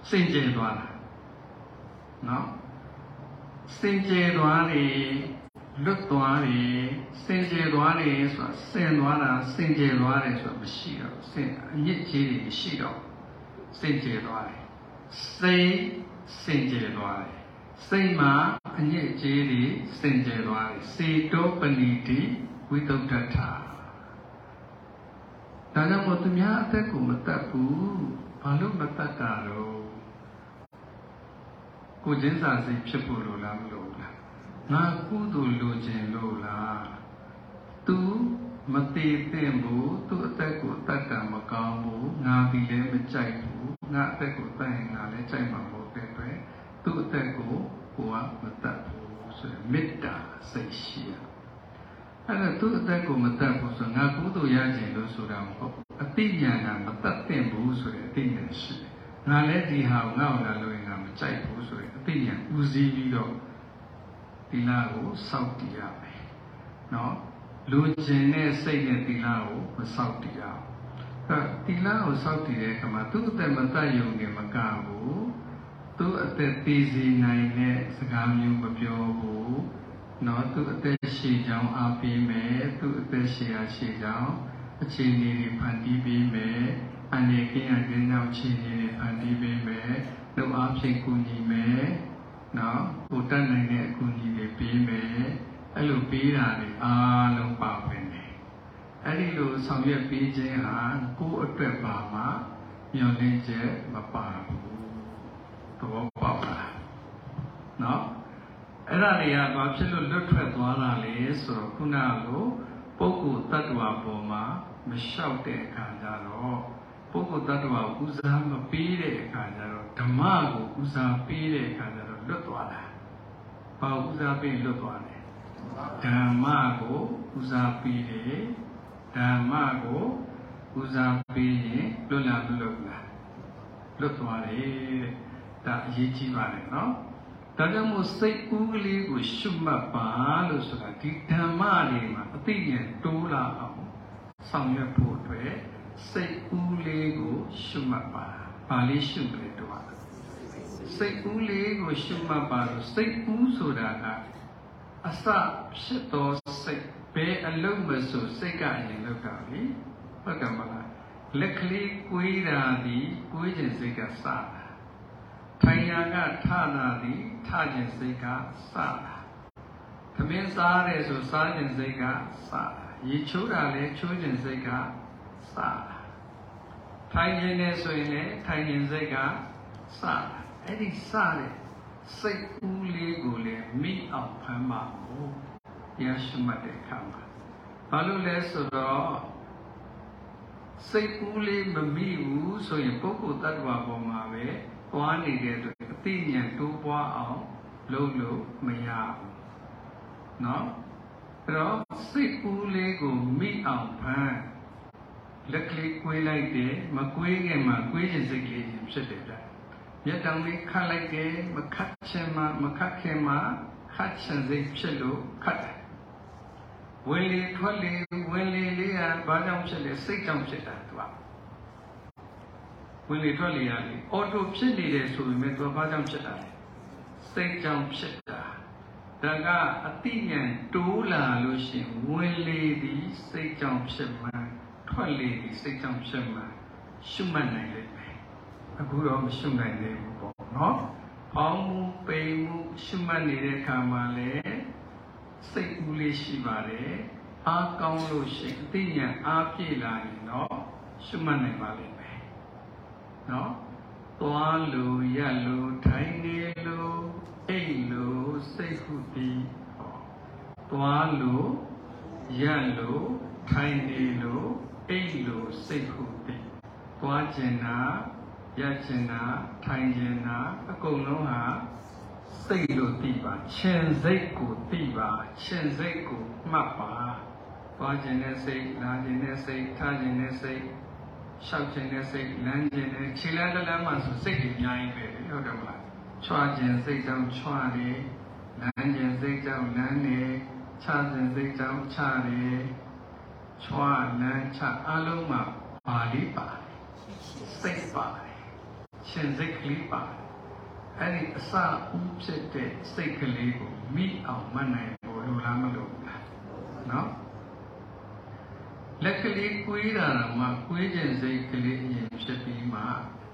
Speaker 2: စင်ကြယ်သွားတာနော်စင်ကြယ်သွားတယ်လွတ်သွားတယ်စင်ကြယ်သွားတယ်ဆိုတာစင်သွားတာစင်ကြယ်သွားတယ်ဆိုတာမရှိတော့စင်အညစ်အကြေးတွေမရှိတော့စင်ကြယ်သွားတယ် စိတ်စင်ကြယ်သွားတယ်စိတ်မှာအညစ်အကြေးတွေစင်ကြယ်သွားတယ်စေတောပဏိတိဝိတုဒ္ဓထာဒါကြောင့်မို့သူများအသက်ကိုမတတ်ဘူးဘာလို့မတတ်တာတော့ကိုချင်းစာစိတ်ဖြစ်ဖို့လိုလားမလို့လားငါကုသိုလ်လိုချင်လို့လား तू မတည်သင့်ဘူးသူ့အသက်ကိုတတ်တာမကောင်းဘူးငါဒီလည်းမကြိုက်ဘူးငါအသက်ကိုတတ်ရင်ငါလည်းကြိုက်မှာမဟုတ်တဲ့အတွက်သူ့အသက်ကိုကိုကမတတ်ဘူးဆိုရင်မေတ္တာစိတ်ရှိရအဲ့ဒါသူ့အသက်ကိုမတတ်ဘူးဆိုငါကုသိုလ်ရခြင်းလို့ဆိုတာမဟုတ်ဘူးအတိညာဏမတတ်သင့်ဘူးဆိုတဲ့အတိညာရှိတယ်ငါလည်းဒီဟာကိုငါ့ကိုလာလို့ရင်ငါမကြိုက်ဘူးဆိုရင်အတိညာဦးစီးပြီးတော့ဒီလာကိုစောင့်တည်ရမယ်နော် လူကျင်တဲ့စိတ်နဲ့သီလကိုမစောင့်တည်ရအောင်အဲသီလကိုစောင့်တည်တဲ့အခါမှာသူ့အသက်မတတ်ယုံနေမကဘူးသူ့အသက်တည်စီနိုင်တဲ့စကားမျိုးမပြောဘူးနော်သူ့အသက်ရှည်ကြောင်းအားပေးမယ်သူ့အသက်ရှည်အားရှည်ကြောင်းအခြေအနေတွေဖန်တီးပေးမယ်အနေကင်းရကင်းနောက်အခြေအနေတွေဖန်တီးပေးမယ်နှုတ်အားဖြင့်ကူညီမယ်နော်ဟိုတတ်နိုင်တဲ့အကူအညီတွေပေးမယ် အဲ့လိုပေးတာတွေအားလုံးပါဝင်တယ်အဲ့ဒီလိုဆောင်ရွက်ပေးခြင်းဟာကိုယ့်အတွက်ပါမှမျှော်လင့်ချက်မပါဘူးသဘောပေါက်လားနော်အဲ့ဒါတွေကဘာဖြစ်လို့လွတ်ထွက်သွားတာလဲဆိုတော့ခုနကလိုပုဂ္ဂိုလ်တ attva ပေါ်မှာမလျှောက်တဲ့အခါကျတော့ပုဂ္ဂိုလ်တ attva ကိုဦးစားမပေးတဲ့အခါကျတော့ဓမ္မကိုဦးစားပေးတဲ့အခါကျတော့လွတ်သွားတာဘာဦးစားပေးလွတ်သွားလဲ ဓမ္မကိုဦးစားပေးတယ်ဓမ္မကိုဦးစားပေးရင်လွတ်လာမလွတ်လားလွတ်သွားတယ်တဲ့ဒါအရေးကြီးပါတယ်နော်ဒါကြောင့်မို့စိတ်ကူးကလေးကိုရှုမှတ်ပါလို့ဆိုတာဒီဓမ္မတွေမှာအသိဉာဏ်တိုးလာအောင်ဆောင်ရွက်ဖို့အတွက်စိတ်ကူးလေးကိုရှုမှတ်ပါပါလေးရှုကလေးတော့စိတ်ကူးလေးကိုရှုမှတ်ပါလို့စိတ်ကူးဆိုတာက အစဖြစ်သောစိတ်ဘယ်အလုံးမဆိုစိတ်ကအရင်လောက်တာလေဟုတ်တယ်မလားလက်ကလေးကွေးတာဒီကွေးခြင်းစိတ်ကစတာထိုင်ရာကထတာဒီထခြင်းစိတ်ကစတာသမင်းစားရဲဆိုစားခြင်းစိတ်ကစတာရေချိုးတာလဲချိုးခြင်းစိတ်ကစတာထိုင်ခြင်းနဲ့ဆိုရင်လည်းထိုင်ခြင်းစိတ်ကစတာအဲ့ဒီစတဲ့ စိတ်ကူးလေးကိုလည်းမိအောင်ဖမ်းပါဘူးရရှိမှတ်တဲ့အခါမှာဘာလို့လဲဆိုတော့စိတ်ကူးလေးမမိဘူးဆိုရင်ပုဂ္ဂိုလ်တ attva ပေါ်မှာပဲပွားနေတဲ့အတွက်အသိဉာဏ်တိုးပွားအောင်လုပ်လို့မရဘူးเนาะအဲ့တော့စိတ်ကူးလေးကိုမိအောင်ဖမ်းလက်ကလေးကွေးလိုက်တယ်မကွေးခင်မှာကွေးခြင်းစိတ်ကလေးဖြစ်တယ်ဗျ မျက်တောင်လေးခတ်လိုက်တယ်မခတ်ချင်မှမခတ်ခင်မှာခတ်ချင်စိတ်ဖြစ်လို့ခတ်တယ်ဝင်လေထွက်လေဝင်လေလေးကဘာကြောင့်ဖြစ်လဲစိတ်ကြောင့်ဖြစ်တာသူကဝင်လေထွက်လေရလေအော်တိုဖြစ်နေတယ်ဆိုပေမဲ့သူကဘာကြောင့်ဖြစ်တာလဲစိတ်ကြောင့်ဖြစ်တာဒါကအတိညာတိုးလာလို့ရှိရင်ဝင်လေသည်စိတ်ကြောင့်ဖြစ်မှထွက်လေသည်စိတ်ကြောင့်ဖြစ်မှရှုမှတ်နိုင်လိမ့်မယ် အခုတော့မရှုနိုင်သေးဘူးပေါ့နော်ပေါင်းမှုပိန်မှုရှုမှတ်နေတဲ့အခါမှာလည်းစိတ်ကူးလေးရှိပါတယ်အားကောင်းလို့ရှိရင်အသိဉာဏ်အားပြည့်လာရင်တော့ရှုမှတ်နိုင်ပါလိမ့်မယ်နော်သွားလို့ရလို့ထိုင်နေလို့အိတ်လို့စိတ်ဟုသည်ဟောသွားလို့ရလို့ထိုင်နေလို့အိတ်လို့စိတ်ဟုသည်သွားကျင်တာ ရကျင်တာထိုင်ကျင်တာအကုန်လုံးဟာစိတ်လို့သိပါရှင်စိတ်ကိုသိပါရှင်စိတ်ကိုမှတ်ပါသွားခြင်းနဲ့စိတ်လာခြင်းနဲ့စိတ်ထားခြင်းနဲ့စိတ်ရှောက်ခြင်းနဲ့စိတ်လမ်းခြင်းနဲ့ခြေလမ်းတစ်လမ်းမှဆိုစိတ်ကြီးအများကြီးပဲဟုတ်တယ်မလားချွာခြင်းစိတ်ကြောင့်ချွာတယ်လမ်းခြင်းစိတ်ကြောင့်လမ်းတယ်ခြာခြင်းစိတ်ကြောင့်ခြာတယ်ချွာလမ်းခြာအလုံးမှာပါဠိပါစိတ်ပါတယ် ရှင်စိတ်ကလေးပါတယ်အဲ့ဒီအစဦးဖြစ်တဲ့စိတ်ကလေးကိုမိအောင်မနိုင်ဘူးလို့လားမလို့လားနော်လက်ကလေးကွေးတာမှကွေးခြင်းစိတ်ကလေးအရင်ဖြစ်ပြီးမှ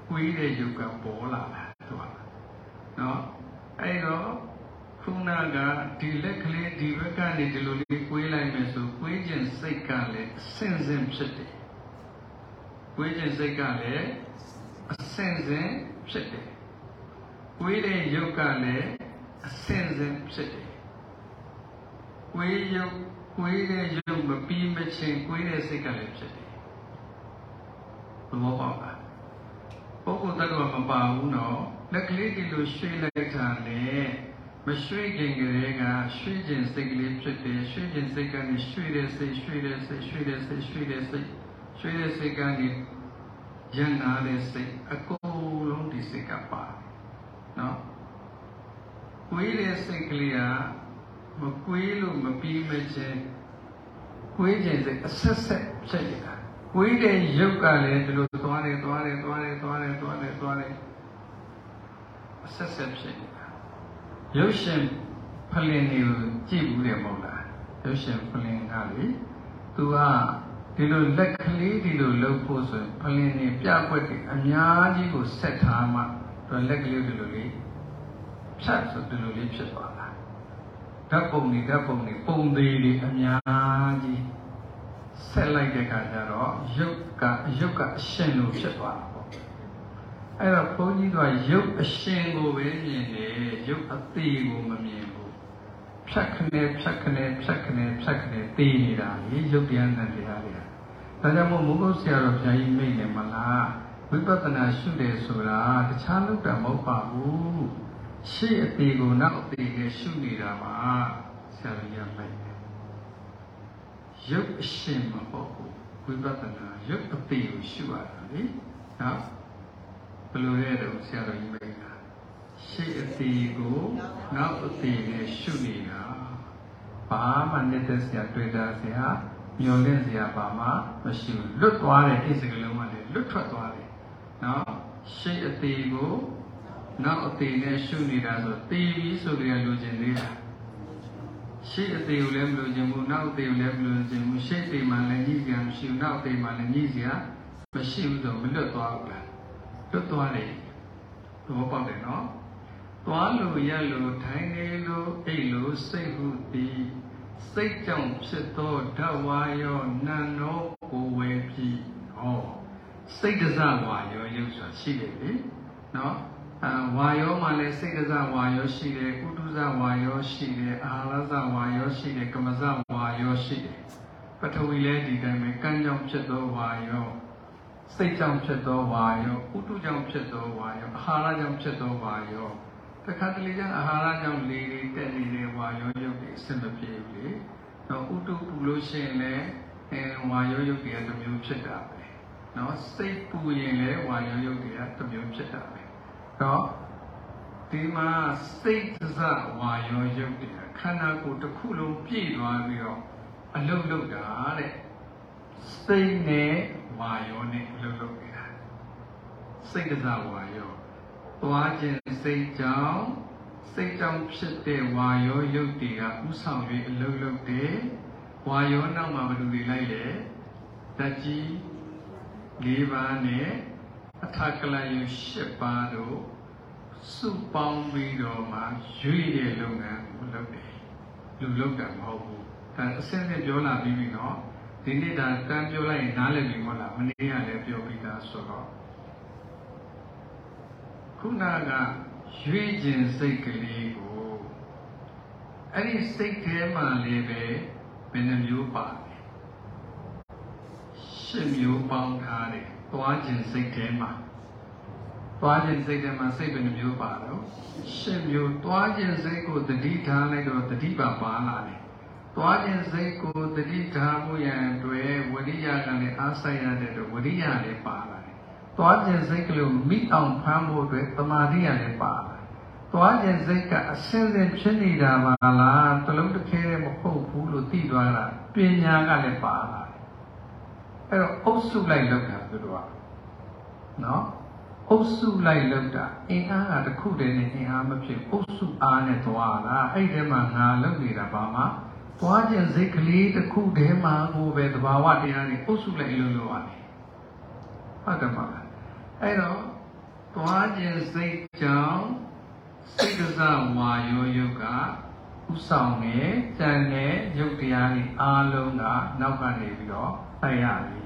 Speaker 2: ကွေးတဲ့ယုတ်ကပေါ်လာတာသူကနော်အဲ့တော့ခုနကဒီလက်ကလေးဒီဘက်ကနေဒီလိုလေးကွေးလိုက်မယ်ဆိုကွေးခြင်းစိတ်ကလည်းအစင်စင်ဖြစ်တယ်ကွေးခြင်းစိတ်ကလည်း အစင်စင်ဖြစ်တယ်ကွေးတဲ့ယုတ်ကလည်းအစင်စင်ဖြစ်တယ်ကိုယ်ရုပ်ကိုယ်တဲ့ရုပ်မပြီးမချင်းကိုယ်တဲ့စိတ်ကလည်းဖြစ်တယ်သဘောပေါက်လားပုဂ္ဂိုလ်တ attva မပါဘူးနော်လက်ကလေးဒီလိုရွှေ့လိုက်တာလေမရွှေ့ခင်ကလေးကရွှေ့ခြင်းစိတ်ကလေးဖြစ်တယ်ရွှေ့ခြင်းစိတ်ကနေရွှေ့တဲ့စိတ်ရွှေ့တဲ့စိတ်ရွှေ့တဲ့စိတ်ရွှေ့တဲ့စိတ်ရွှေ့တဲ့စိတ်ကနေ ရန်နာတဲ့စိတ်အကုန်လုံးဒီစိတ်ကပါနော်ကိုယ်ရဲ့စိတ်ကလေးကမကွေးလို့မပြီးမချင်းကွေးခြင်းစိတ်အဆက်ဆက်ဖြစ်နေတာကွေးတဲ့ရုပ်ကလည်းဒီလိုသွားတယ်သွားတယ်သွားတယ်သွားတယ်သွားတယ်သွားတယ်အဆက်ဆက်ဖြစ်နေတာရုပ်ရှင်ဖလင်တွေကိုကြည့်ဘူးတယ်မဟုတ်လားရုပ်ရှင်ဖလင်ကလေသူက ဒီလိုလက်ကလေးဒီလိုလှုပ်ဖို့ဆိုရင်ဖလင်တွေပြပွက်တွေအများကြီးကိုဆက်ထားမှသူလက်ကလေးဒီလိုလေးဖြတ်ဆိုဒီလိုလေးဖြစ်သွားတာဓာတ်ပုံတွေဓာတ်ပုံတွေပုံသေးတွေအများကြီးဆက်လိုက်တဲ့အခါကျတော့ရုပ်ကရုပ်ကအရှင်လို့ဖြစ်သွားတာပေါ့အဲ့တော့ဘုန်းကြီးကရုပ်အရှင်ကိုပဲမြင်တယ်ရုပ်အသေးကိုမမြင်ဘူးဖြတ်ခနဲ့ဖြတ်ခနဲ့ဖြတ်ခနဲ့ဖြတ်ခနဲ့တေးနေတာလေရုပ်တရားနဲ့တရားတွေက ဒါကြောင့်မို့မုဂုတ်ဆရာတော်ဘုရားကြီးမိတ်နေမလားဝိပဿနာရှုတယ်ဆိုတာတခြားလုပ်တာမဟုတ်ပါဘူးရှေ့အသေးကိုနောက်အသေးကိုရှုနေတာပါဆရာကြီးကမိတ်တယ်ရုပ်အရှင်မဟုတ်ဘူးဝိပဿနာရုပ်အသေးကိုရှုရတာလေနော်ဘယ်လိုလဲတော့ဆရာတော်ကြီးမိတ်တာရှေ့အသေးကိုနောက်အသေးကိုရှုနေတာဘာမှနေတဲ့ဆရာတွေ့တာဆရာ မျောလင့်စရာဘာမှမရှိဘူးလွတ်သွားတဲ့အိစကလုံးကလည်းလွတ်ထွက်သွားတယ်နော်ရှေ့အသေးကိုနောက်အသေးနဲ့ရှုနေတာဆိုသေပြီးဆိုကြရလိုချင်သေးတာရှေ့အသေးကိုလည်းမလိုချင်ဘူးနောက်အသေးကိုလည်းမလိုချင်ဘူးရှေ့အသေးမှလည်းညှိစရာမရှိဘူးနောက်အသေးမှလည်းညှိစရာမရှိဘူးဆိုမလွတ်သွားဘူးလားလွတ်သွားတယ်သဘောပေါက်တယ်နော်သွားလို့ရလို့ထိုင်နေလို့အိတ်လို့စိတ်ဟုသည် စိတ်ကြောင့်ဖြစ်သောဓာဝါယောနံနောကိုဝေပြီဟောစိတ်တစဝါယောရုပ်ဆိုတာရှိတယ်လေနော်အာဝါယောမှာလည်းစိတ်ကစဝါယောရှိတယ်ကုတုဇဝါယောရှိတယ်အာဟာရဇဝါယောရှိတယ်ကမဇဝါယောရှိတယ်ပထဝီလည်းဒီတိုင်းပဲကံကြောင့်ဖြစ်သောဝါယောစိတ်ကြောင့်ဖြစ်သောဝါယောကုတုကြောင့်ဖြစ်သောဝါယောအာဟာရကြောင့်ဖြစ်သောဝါယော တခါတလေကျအာဟာရကြောင့်လေတွေတက်နေတဲ့ဝါယောယုတ်တွေအဆင်မပြေဘူးလေတော့ဥတုပူလို့ရှိရင်လည်းအဲဝါယောယုတ်တွေကတစ်မျိုးဖြစ်တာပဲနော်စိတ်ပူရင်လည်းဝါယောယုတ်တွေကတစ်မျိုးဖြစ်တာပဲတော့ဒီမှာစိတ်သဇဝါယောယုတ်တွေကခန္ဓာကိုယ်တစ်ခုလုံးပြည့်သွားပြီးတော့အလုတ်လုတ်တာတဲ့စိတ်နဲ့ဝါယောနဲ့အလုတ်လုတ်နေတာစိတ်သဇဝါယော သွားခြင်းစိတ်ကြောင့်စိတ်ကြောင့်ဖြစ်တဲ့ဝါယောယုတ်တွေကဥဆောင်၍အလုတ်လုတ်တယ်ဝါယောနောက်မှာဘယ်လိုတွေလိုက်လဲတကြီး၄ပါးနဲ့အထာကလယု၈ပါးတို့စုပေါင်းပြီးတော့မှရွေ့တဲ့လုပ်ငန်းကိုလုပ်တယ်လူလုပ်တာမဟုတ်ဘူးဒါအစင်းနဲ့ပြောလာပြီးပြီနော်ဒီနေ့ဒါကံပြောလိုက်ရင်နားလည်ပြီမဟုတ်လားမနေ့ကလည်းပြောပြီးသားဆိုတော့ ခုနကရွေ့ခြင်းစိတ်ကလေးကိုအဲ့ဒီစိတ်ထဲမှာလည်းပဲဘယ်နှမျိုးပါတယ်ရှစ်မျိုးပေါင်းထားတယ်သွားခြင်းစိတ်ထဲမှာသွားခြင်းစိတ်ထဲမှာစိတ်ဘယ်နှမျိုးပါတော့ရှစ်မျိုးသွားခြင်းစိတ်ကိုတတိထားလိုက်တော့တတိပါပါလာတယ်သွားခြင်းစိတ်ကိုတတိထားမှုရန်အတွက်ဝရိယကလည်းအားဆိုင်ရတဲ့အတွက်ဝရိယလည်းပါလာတယ် သွားခြင်းစိတ်ကလေးမိအောင်ဖမ်းဖို့အတွက်တမာတိရလည်းပါလာသွားခြင်းစိတ်ကအစင်းစင်ဖြစ်နေတာပါလားတလုံးတစ်ခဲတည်းမဟုတ်ဘူးလို့သိသွားတာပညာကလည်းပါလာအဲ့တော့အုပ်စုလိုက်လောက်တာသူတို့ကနော်အုပ်စုလိုက်လောက်တာအင်အားကတစ်ခုတည်းနဲ့အင်အားမဖြစ်အုပ်စုအားနဲ့သွားတာအဲ့ဒီမှာငါလောက်နေတာပါမှသွားခြင်းစိတ်ကလေးတစ်ခုတည်းမှာကိုပဲသဘာဝတရားတွေအုပ်စုလိုက်လို့လို့ရတယ် ဟုတ်တယ်မလားအဲ့တော့သွားခြင်းစိတ်ကြောင့်စိတ်ကစားဝါယောယုတ်ကဥဆောင်နေကြံနေရုပ်တရားတွေအားလုံးကနောက်ကနေပြီးတော့တိုက်ရပြီ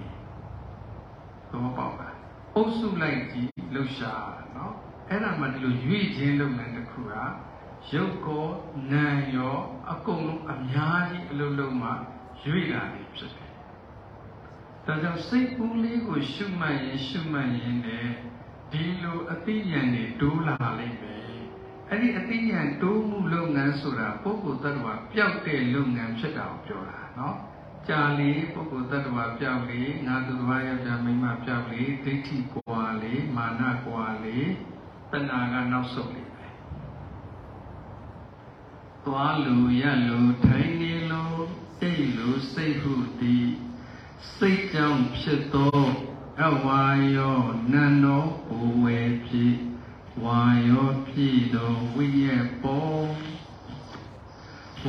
Speaker 2: သဘောပေါက်လားအုပ်စုလိုက်ကြီးလှုပ်ရှားနော်အဲ့ဒါမှဒီလိုရွေ့ခြင်းလုပ်ငန်းတစ်ခုကရုပ်ကောနာမ်ရောအကုန်လုံးအများကြီးအလုံးလုံးမှရွေ့လာနေဖြစ်တယ်။ ဒါကြောင့်စိတ်ကူးလေးကိုရှုမှတ်ရင်ရှုမှတ်ရင်လည်းဒီလိုအသိဉာဏ်တွေတိုးလာလိမ့်မယ်။အဲ့ဒီအသိဉာဏ်တိုးမှုလုပ်ငန်းဆိုတာပုဂ္ဂိုလ်တ attva ပျောက်တဲ့လုပ်ငန်းဖြစ်တာကိုပြောတာနော်။ကြာလေပုဂ္ဂိုလ်တ attva ပျောက်လေငါသူတစ်ပါးယောက်ျားမိန်းမပျောက်လေဒိဋ္ဌိကွာလေမာနကွာလေတဏှာကနောက်ဆုတ်လေသွားလူရလူထိုင်နေလိုအိတ်လူစိတ်ဟုသည် စိတ်ကြောင့်ဖြစ်သောအဝါယောနန္တောဘဝေဖြစ်ဝါယောပြည်သောဝိရဲ့ပေါ်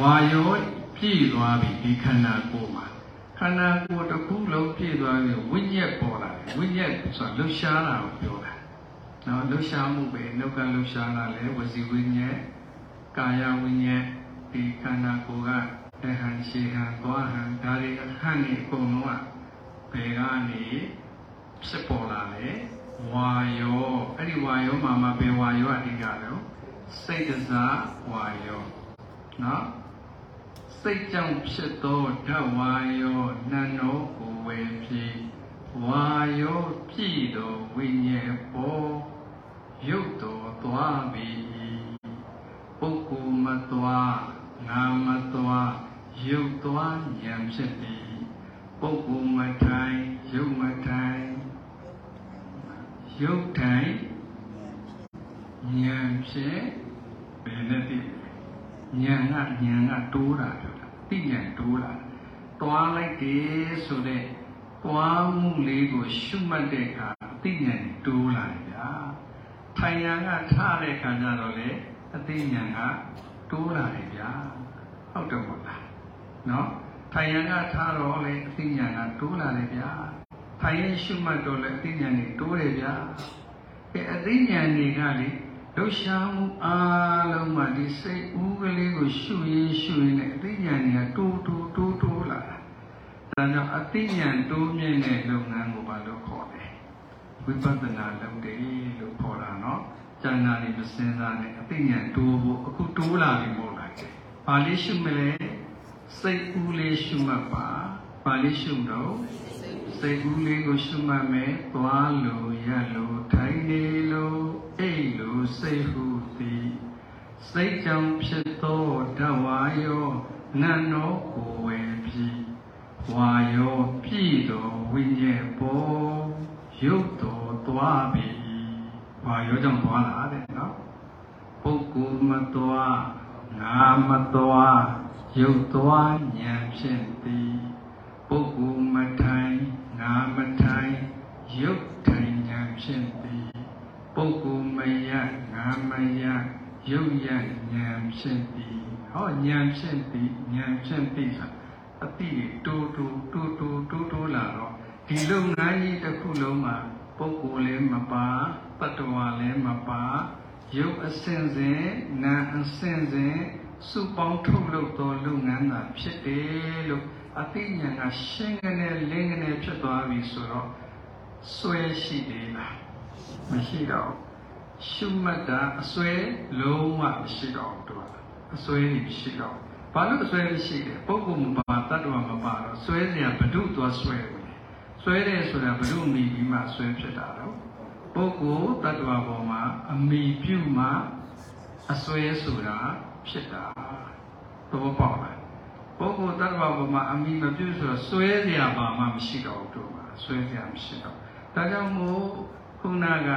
Speaker 2: ဝါယောပြည်သွားပြီဒီခန္ဓာကိုယ်မှာခန္ဓာကိုယ်တစ်ခုလုံးပြည်သွားပြီဝိညာဉ်ပေါ်လာတယ်ဝိညာဉ်ဆိုတာလှရှားတာကိုပြောတာနော်လှရှားမှုပဲနှုတ်ကလှရှားတာလဲဝစီဝိညာဉ်ကာယဝိညာဉ်ဒီခန္ဓာကိုယ်က တဟန်ရှေဟန်သွားဟန်ဒါတွေအခန့်နေအကုန်လုံးကဘယ်ကနေဖြစ်ပေါ်လာလဲဝါယောအဲ့ဒီဝါယောမှာမှာဘယ်ဝါယောအဓိကလဲစိတ်တစားဝါယောနော်စိတ်ကြောင့်ဖြစ်သောဓာတ်ဝါယောနန္နောကိုဝေဖြစ်ဝါယောပြည်သောဝိညာဉ်ပေါ်ရုပ်တော်သွားပြီပုဂ္ဂိုလ်မသွားငါမသွား ရုပ်သွားဉာဏ်ဖြစ်သည်ပုဂ္ဂိုလ်မထိုင်ရုပ်မထိုင်ရုပ်ထိုင်ဉာဏ်ဖြစ်ဘယ်နဲ့သိဉာဏ်ကဉာဏ်ကတိုးတာပြောတာသိဉာဏ်တိုးလာတွားလိုက်တယ်ဆိုတဲ့တွားမှုလေးကိုရှုမှတ်တဲ့အခါသိဉာဏ်တိုးလာတယ်ဗျာထိုင်ရန်ကထားတဲ့ခါကျတော့လေအသိဉာဏ်ကတိုးလာတယ်ဗျာဟုတ်တယ်မဟုတ်လား နော်ထိုင်ရန်ကထားတော့လေအသိဉာဏ်ကတိုးလာတယ်ဗျာထိုင်ရင်ရှုမှတ်တော့လေအသိဉာဏ်တွေတိုးတယ်ဗျာအဲအသိဉာဏ်တွေကလေလှုပ်ရှားမှုအားလုံးမှာဒီစိတ်ဦးကလေးကိုရှုရင်ရှုရင်လည်းအသိဉာဏ်တွေကတိုးတိုးတိုးတိုးလာတာဒါကြောင့်အသိဉာဏ်တိုးမြင့်တဲ့လုပ်ငန်းကိုဘာလို့ခေါ်လဲဝိပဿနာလုပ်တယ်လို့ခေါ်တာနော်ကျန်တာတွေမစင်စားနဲ့အသိဉာဏ်တိုးဖို့အခုတိုးလာပြီမဟုတ်လား။ဘာလေးရှုမလဲ စိတ်ကူးလေးရှုမှတ်ပါ။ဘာလေးရှုတော့စိတ်ကူးလေးကိုရှုမှတ်မယ်။သွားလို့ရလို့ထိုင်နေလို့အိတ်လို့စိတ်ဟုသည်စိတ်ကြောင့်ဖြစ်သောဓဝါယောနန္နောကိုဝေပြီဝါယောပြည်တော်ဝိညာဉ်ပေါ်ရုပ်တော်သွားပြီဝါယောကြောင့်သွားလာတဲ့နော်ပုဂ္ဂိုလ်မသွားငါမသွား ရုပ်သွားဉာဏ်ဖြင့်သည်ပုဂ္ဂိုလ်မထိုင်ငါမထိုင်ရုပ်ထိုင်ဉာဏ်ဖြင့်သည်ပုဂ္ဂိုလ်မယငါမယရုပ်ယဉာဏ်ဖြင့်သည်ဟောဉာဏ်ဖြင့်သည်ဉာဏ်ဖြင့်သည်ဆိုအတိတိုးတိုးတိုးတိုးတိုးတိုးလာတော့ဒီလုပ်ငန်းကြီးတစ်ခုလုံးမှာပုဂ္ဂိုလ်လည်းမပါတတ္တဝါလည်းမပါရုပ်အစဉ်စဉ်နာမ်အစဉ်စဉ် စုပေါင်းထုတ်လုပ်သောလုပ်ငန်းသာဖြစ်တယ်လို့အသိဉာဏ်ကရှင်းကနေလင်းကနေဖြစ်သွားပြီဆိုတော့ဆွဲရှိသေးလားမရှိတော့ရှုမှတ်တာအစွဲလုံးဝမရှိတော့ဘူးအစွဲမရှိတော့ဘာလို့အစွဲမရှိလဲပုဂ္ဂိုလ်မပါတတ္တဝါမပါတော့စွဲเสียဘ ᱹ သွားစွဲဝင်စွဲတယ်ဆိုတာဘ ᱹ မိပြီးမှစွဲဖြစ်တာတော့ပုဂ္ဂိုလ်တ attva ပေါ်မှာအမိပြုမှအစွဲဆိုတာ ဖြစ်တာသဘောပေါက်လားပုဂ္ဂိုလ်တ attva ပေါ်မှာအမိမပြုဆိုတော့စွဲเสียပါမှမရှိတော့ဘူးတို့မှာစွဲเสียမရှိတော့ဒါကြောင့်မို့ခုနက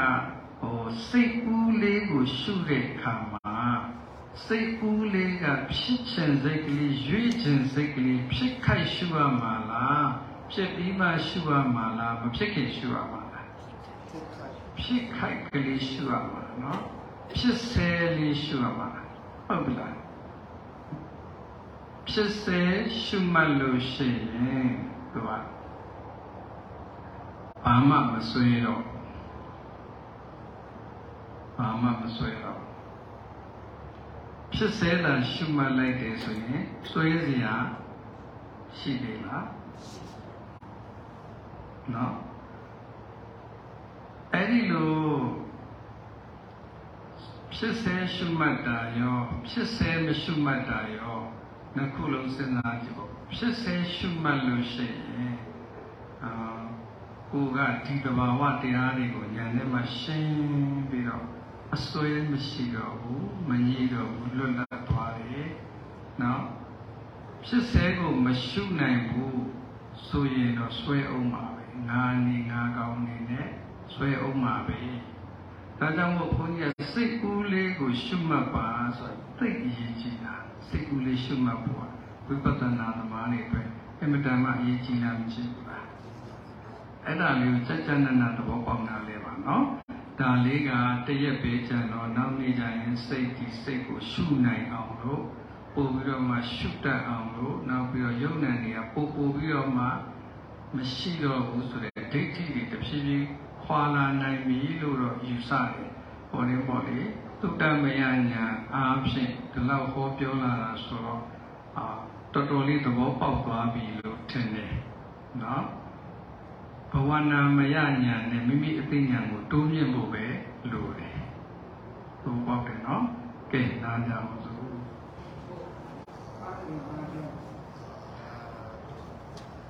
Speaker 2: ဟိုစိတ်ကူးလေးကိုရှုတဲ့အခါမှာစိတ်ကူးလေးကဖြစ်ခြင်းစိတ်ကလေးရွေ့ခြင်းစိတ်ကလေးဖြစ်ခိုက်ရှုရမှာလားဖြစ်ပြီးမှရှုရမှာလားမဖြစ်ခင်ရှုရမှာလားဖြစ်ခိုက်ကလေးရှုရမှာနော်ဖြစ်ဆဲလေးရှုရမှာ ဟုတ်ပြီလားဖြစ်ဆဲရှုမှတ်လို့ရှိရင်သူကဘာမှမဆွေးတော့ဘာမှမဆွဲတော့ဖြစ်စေတာရှုမှတ်လိုက်တယ်ဆိုရင်ဆွဲစရာရှိသေးလားနော်ဖြ ဖြစ်စေရှုမှတ်တာရောဖြစ်စေမရှုမှတ်တာရောနှစ်ခုလုံးစဉ်းစားကြည့်ပေါ့ဖြစ်စေရှုမှတ်လို့ရှိရင်အာကိုကဒီတဘာဝတရားတွေကိုဉာဏ်နဲ့မှရှင်းပြီးတော့အစွဲမရှိတော့ဘူးမကြီးတော့ဘူးလွတ်လပ်သွားတယ်နော်ဖြစ်စေကိုမရှုနိုင်ဘူးဆိုရင်တော့ဆွဲအောင်ပါပဲငါနေငါကောင်းနေနဲ့ဆွဲအောင်ပါပဲ ဒါကြောင့်မို့ဘုန်းကြီးကစိတ်ကူးလေးကို ရှုမှတ်ပါဆိုသိအရေးကြီးတာစိတ်ကူးလေးရှုမှတ်ဖို့ဝိပဿနာသမားတွေအတွက်အမတန်မှအရေးကြီးတာမရှိဘူးလားအဲ့ဒါလေးကိုစัจ jana နာသဘောပေါက်တာလေပါနော်ဒါလေးကတရက်ပဲကြံတော့နောက်နေ့ကျရင်စိတ်ဒီစိတ်ကိုရှုနိုင်အောင်လို့ပို့ပြီးတော့မှရှုတတ်အောင်လို့နောက်ပြီးတော့ယုံ nant တွေကပို့ပို့ပြီးတော့မှမရှိတော့ဘူးဆိုတဲ့ဒိဋ္ဌိတွေတဖြည်းဖြည်း ခွာလာနိုင်ပြီလို့တော့ယူဆတယ်။ဟောဒီပေါ့လေသုတ္တမယညာအားဖြင့်ဒီလောက်ဟောပြောလာတာဆိုတော့အာတော်တော်လေးသဘောပေါက်သွားပြီလို့ထင်တယ်။နော်ဘဝနာမယညာနဲ့မိမိအသိဉာဏ်ကိုတိုးမြင့်ဖို့ပဲလိုတယ်။သဘောပေါက်တယ်နော်။ကဲနားကြအောင်စို့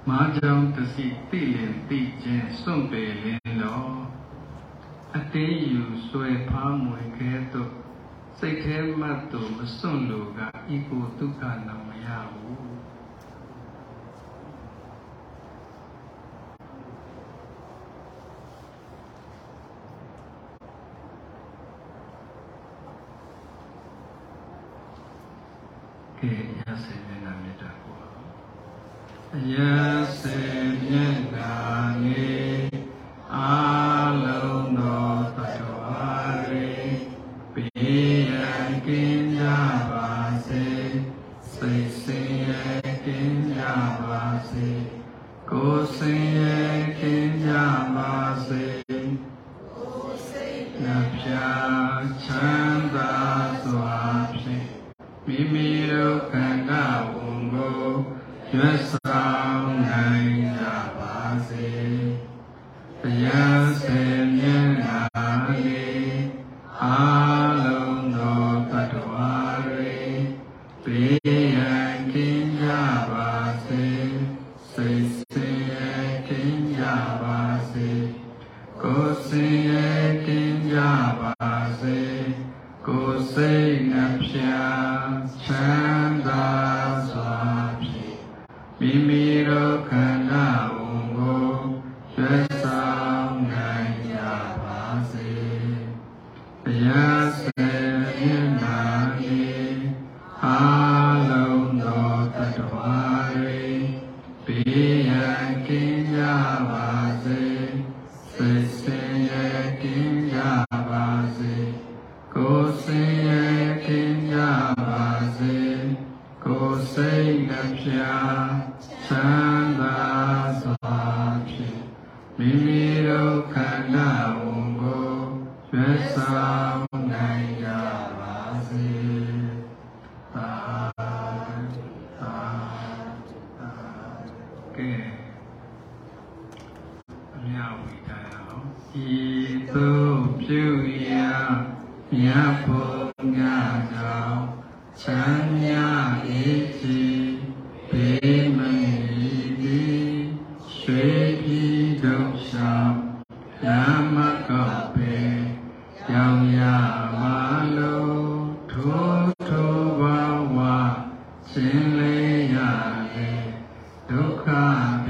Speaker 2: မာကြောင့်တစီတိလင်တိခြင်းစွန့်ပေလင်းတော်အတင်းယူဆွဲဖားမွေခဲသို့စိတ်ထဲမှတ်သူမစွန့်လို့ကဤကိုဒုက္ခနာမရဘူးကဲရစေမျက်နှာမြတ်တာကို ရစေမျ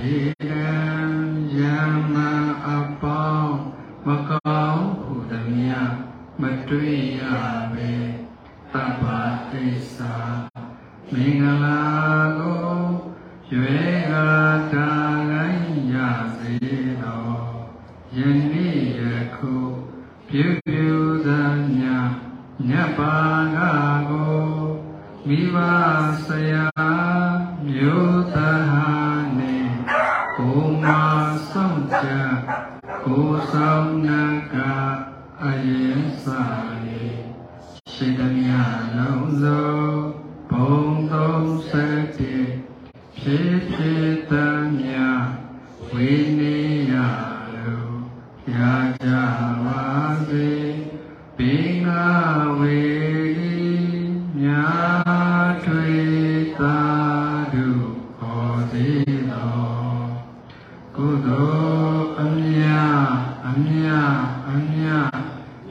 Speaker 2: ဘေဒံယမအပေါင်းမကောင်းဟုသမျှမတွေ့ရပဲတပ္ပတိစ္ဆာမင်္ဂလာကိုရွယ်ကာတာလိုက်ရစေတော်ယနေ့ယခုပြုပြုသမျှမြတ်ပါကကိုမိဘဆရာ ကိုဆောင်နာကအယေစာရေစေတမြာလုံးစုံဘုံသုံးဆယ်တိဖြည်းဖြည်းတမ်းမြဝိနည်းရလိုရာကြပါစေဘင်္ဂဝေမြာထွေသာဓုဟောတိတော်ကုသိုလ် မြအမြ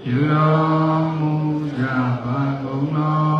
Speaker 2: ယူတော်မူကြပါကုန်တော်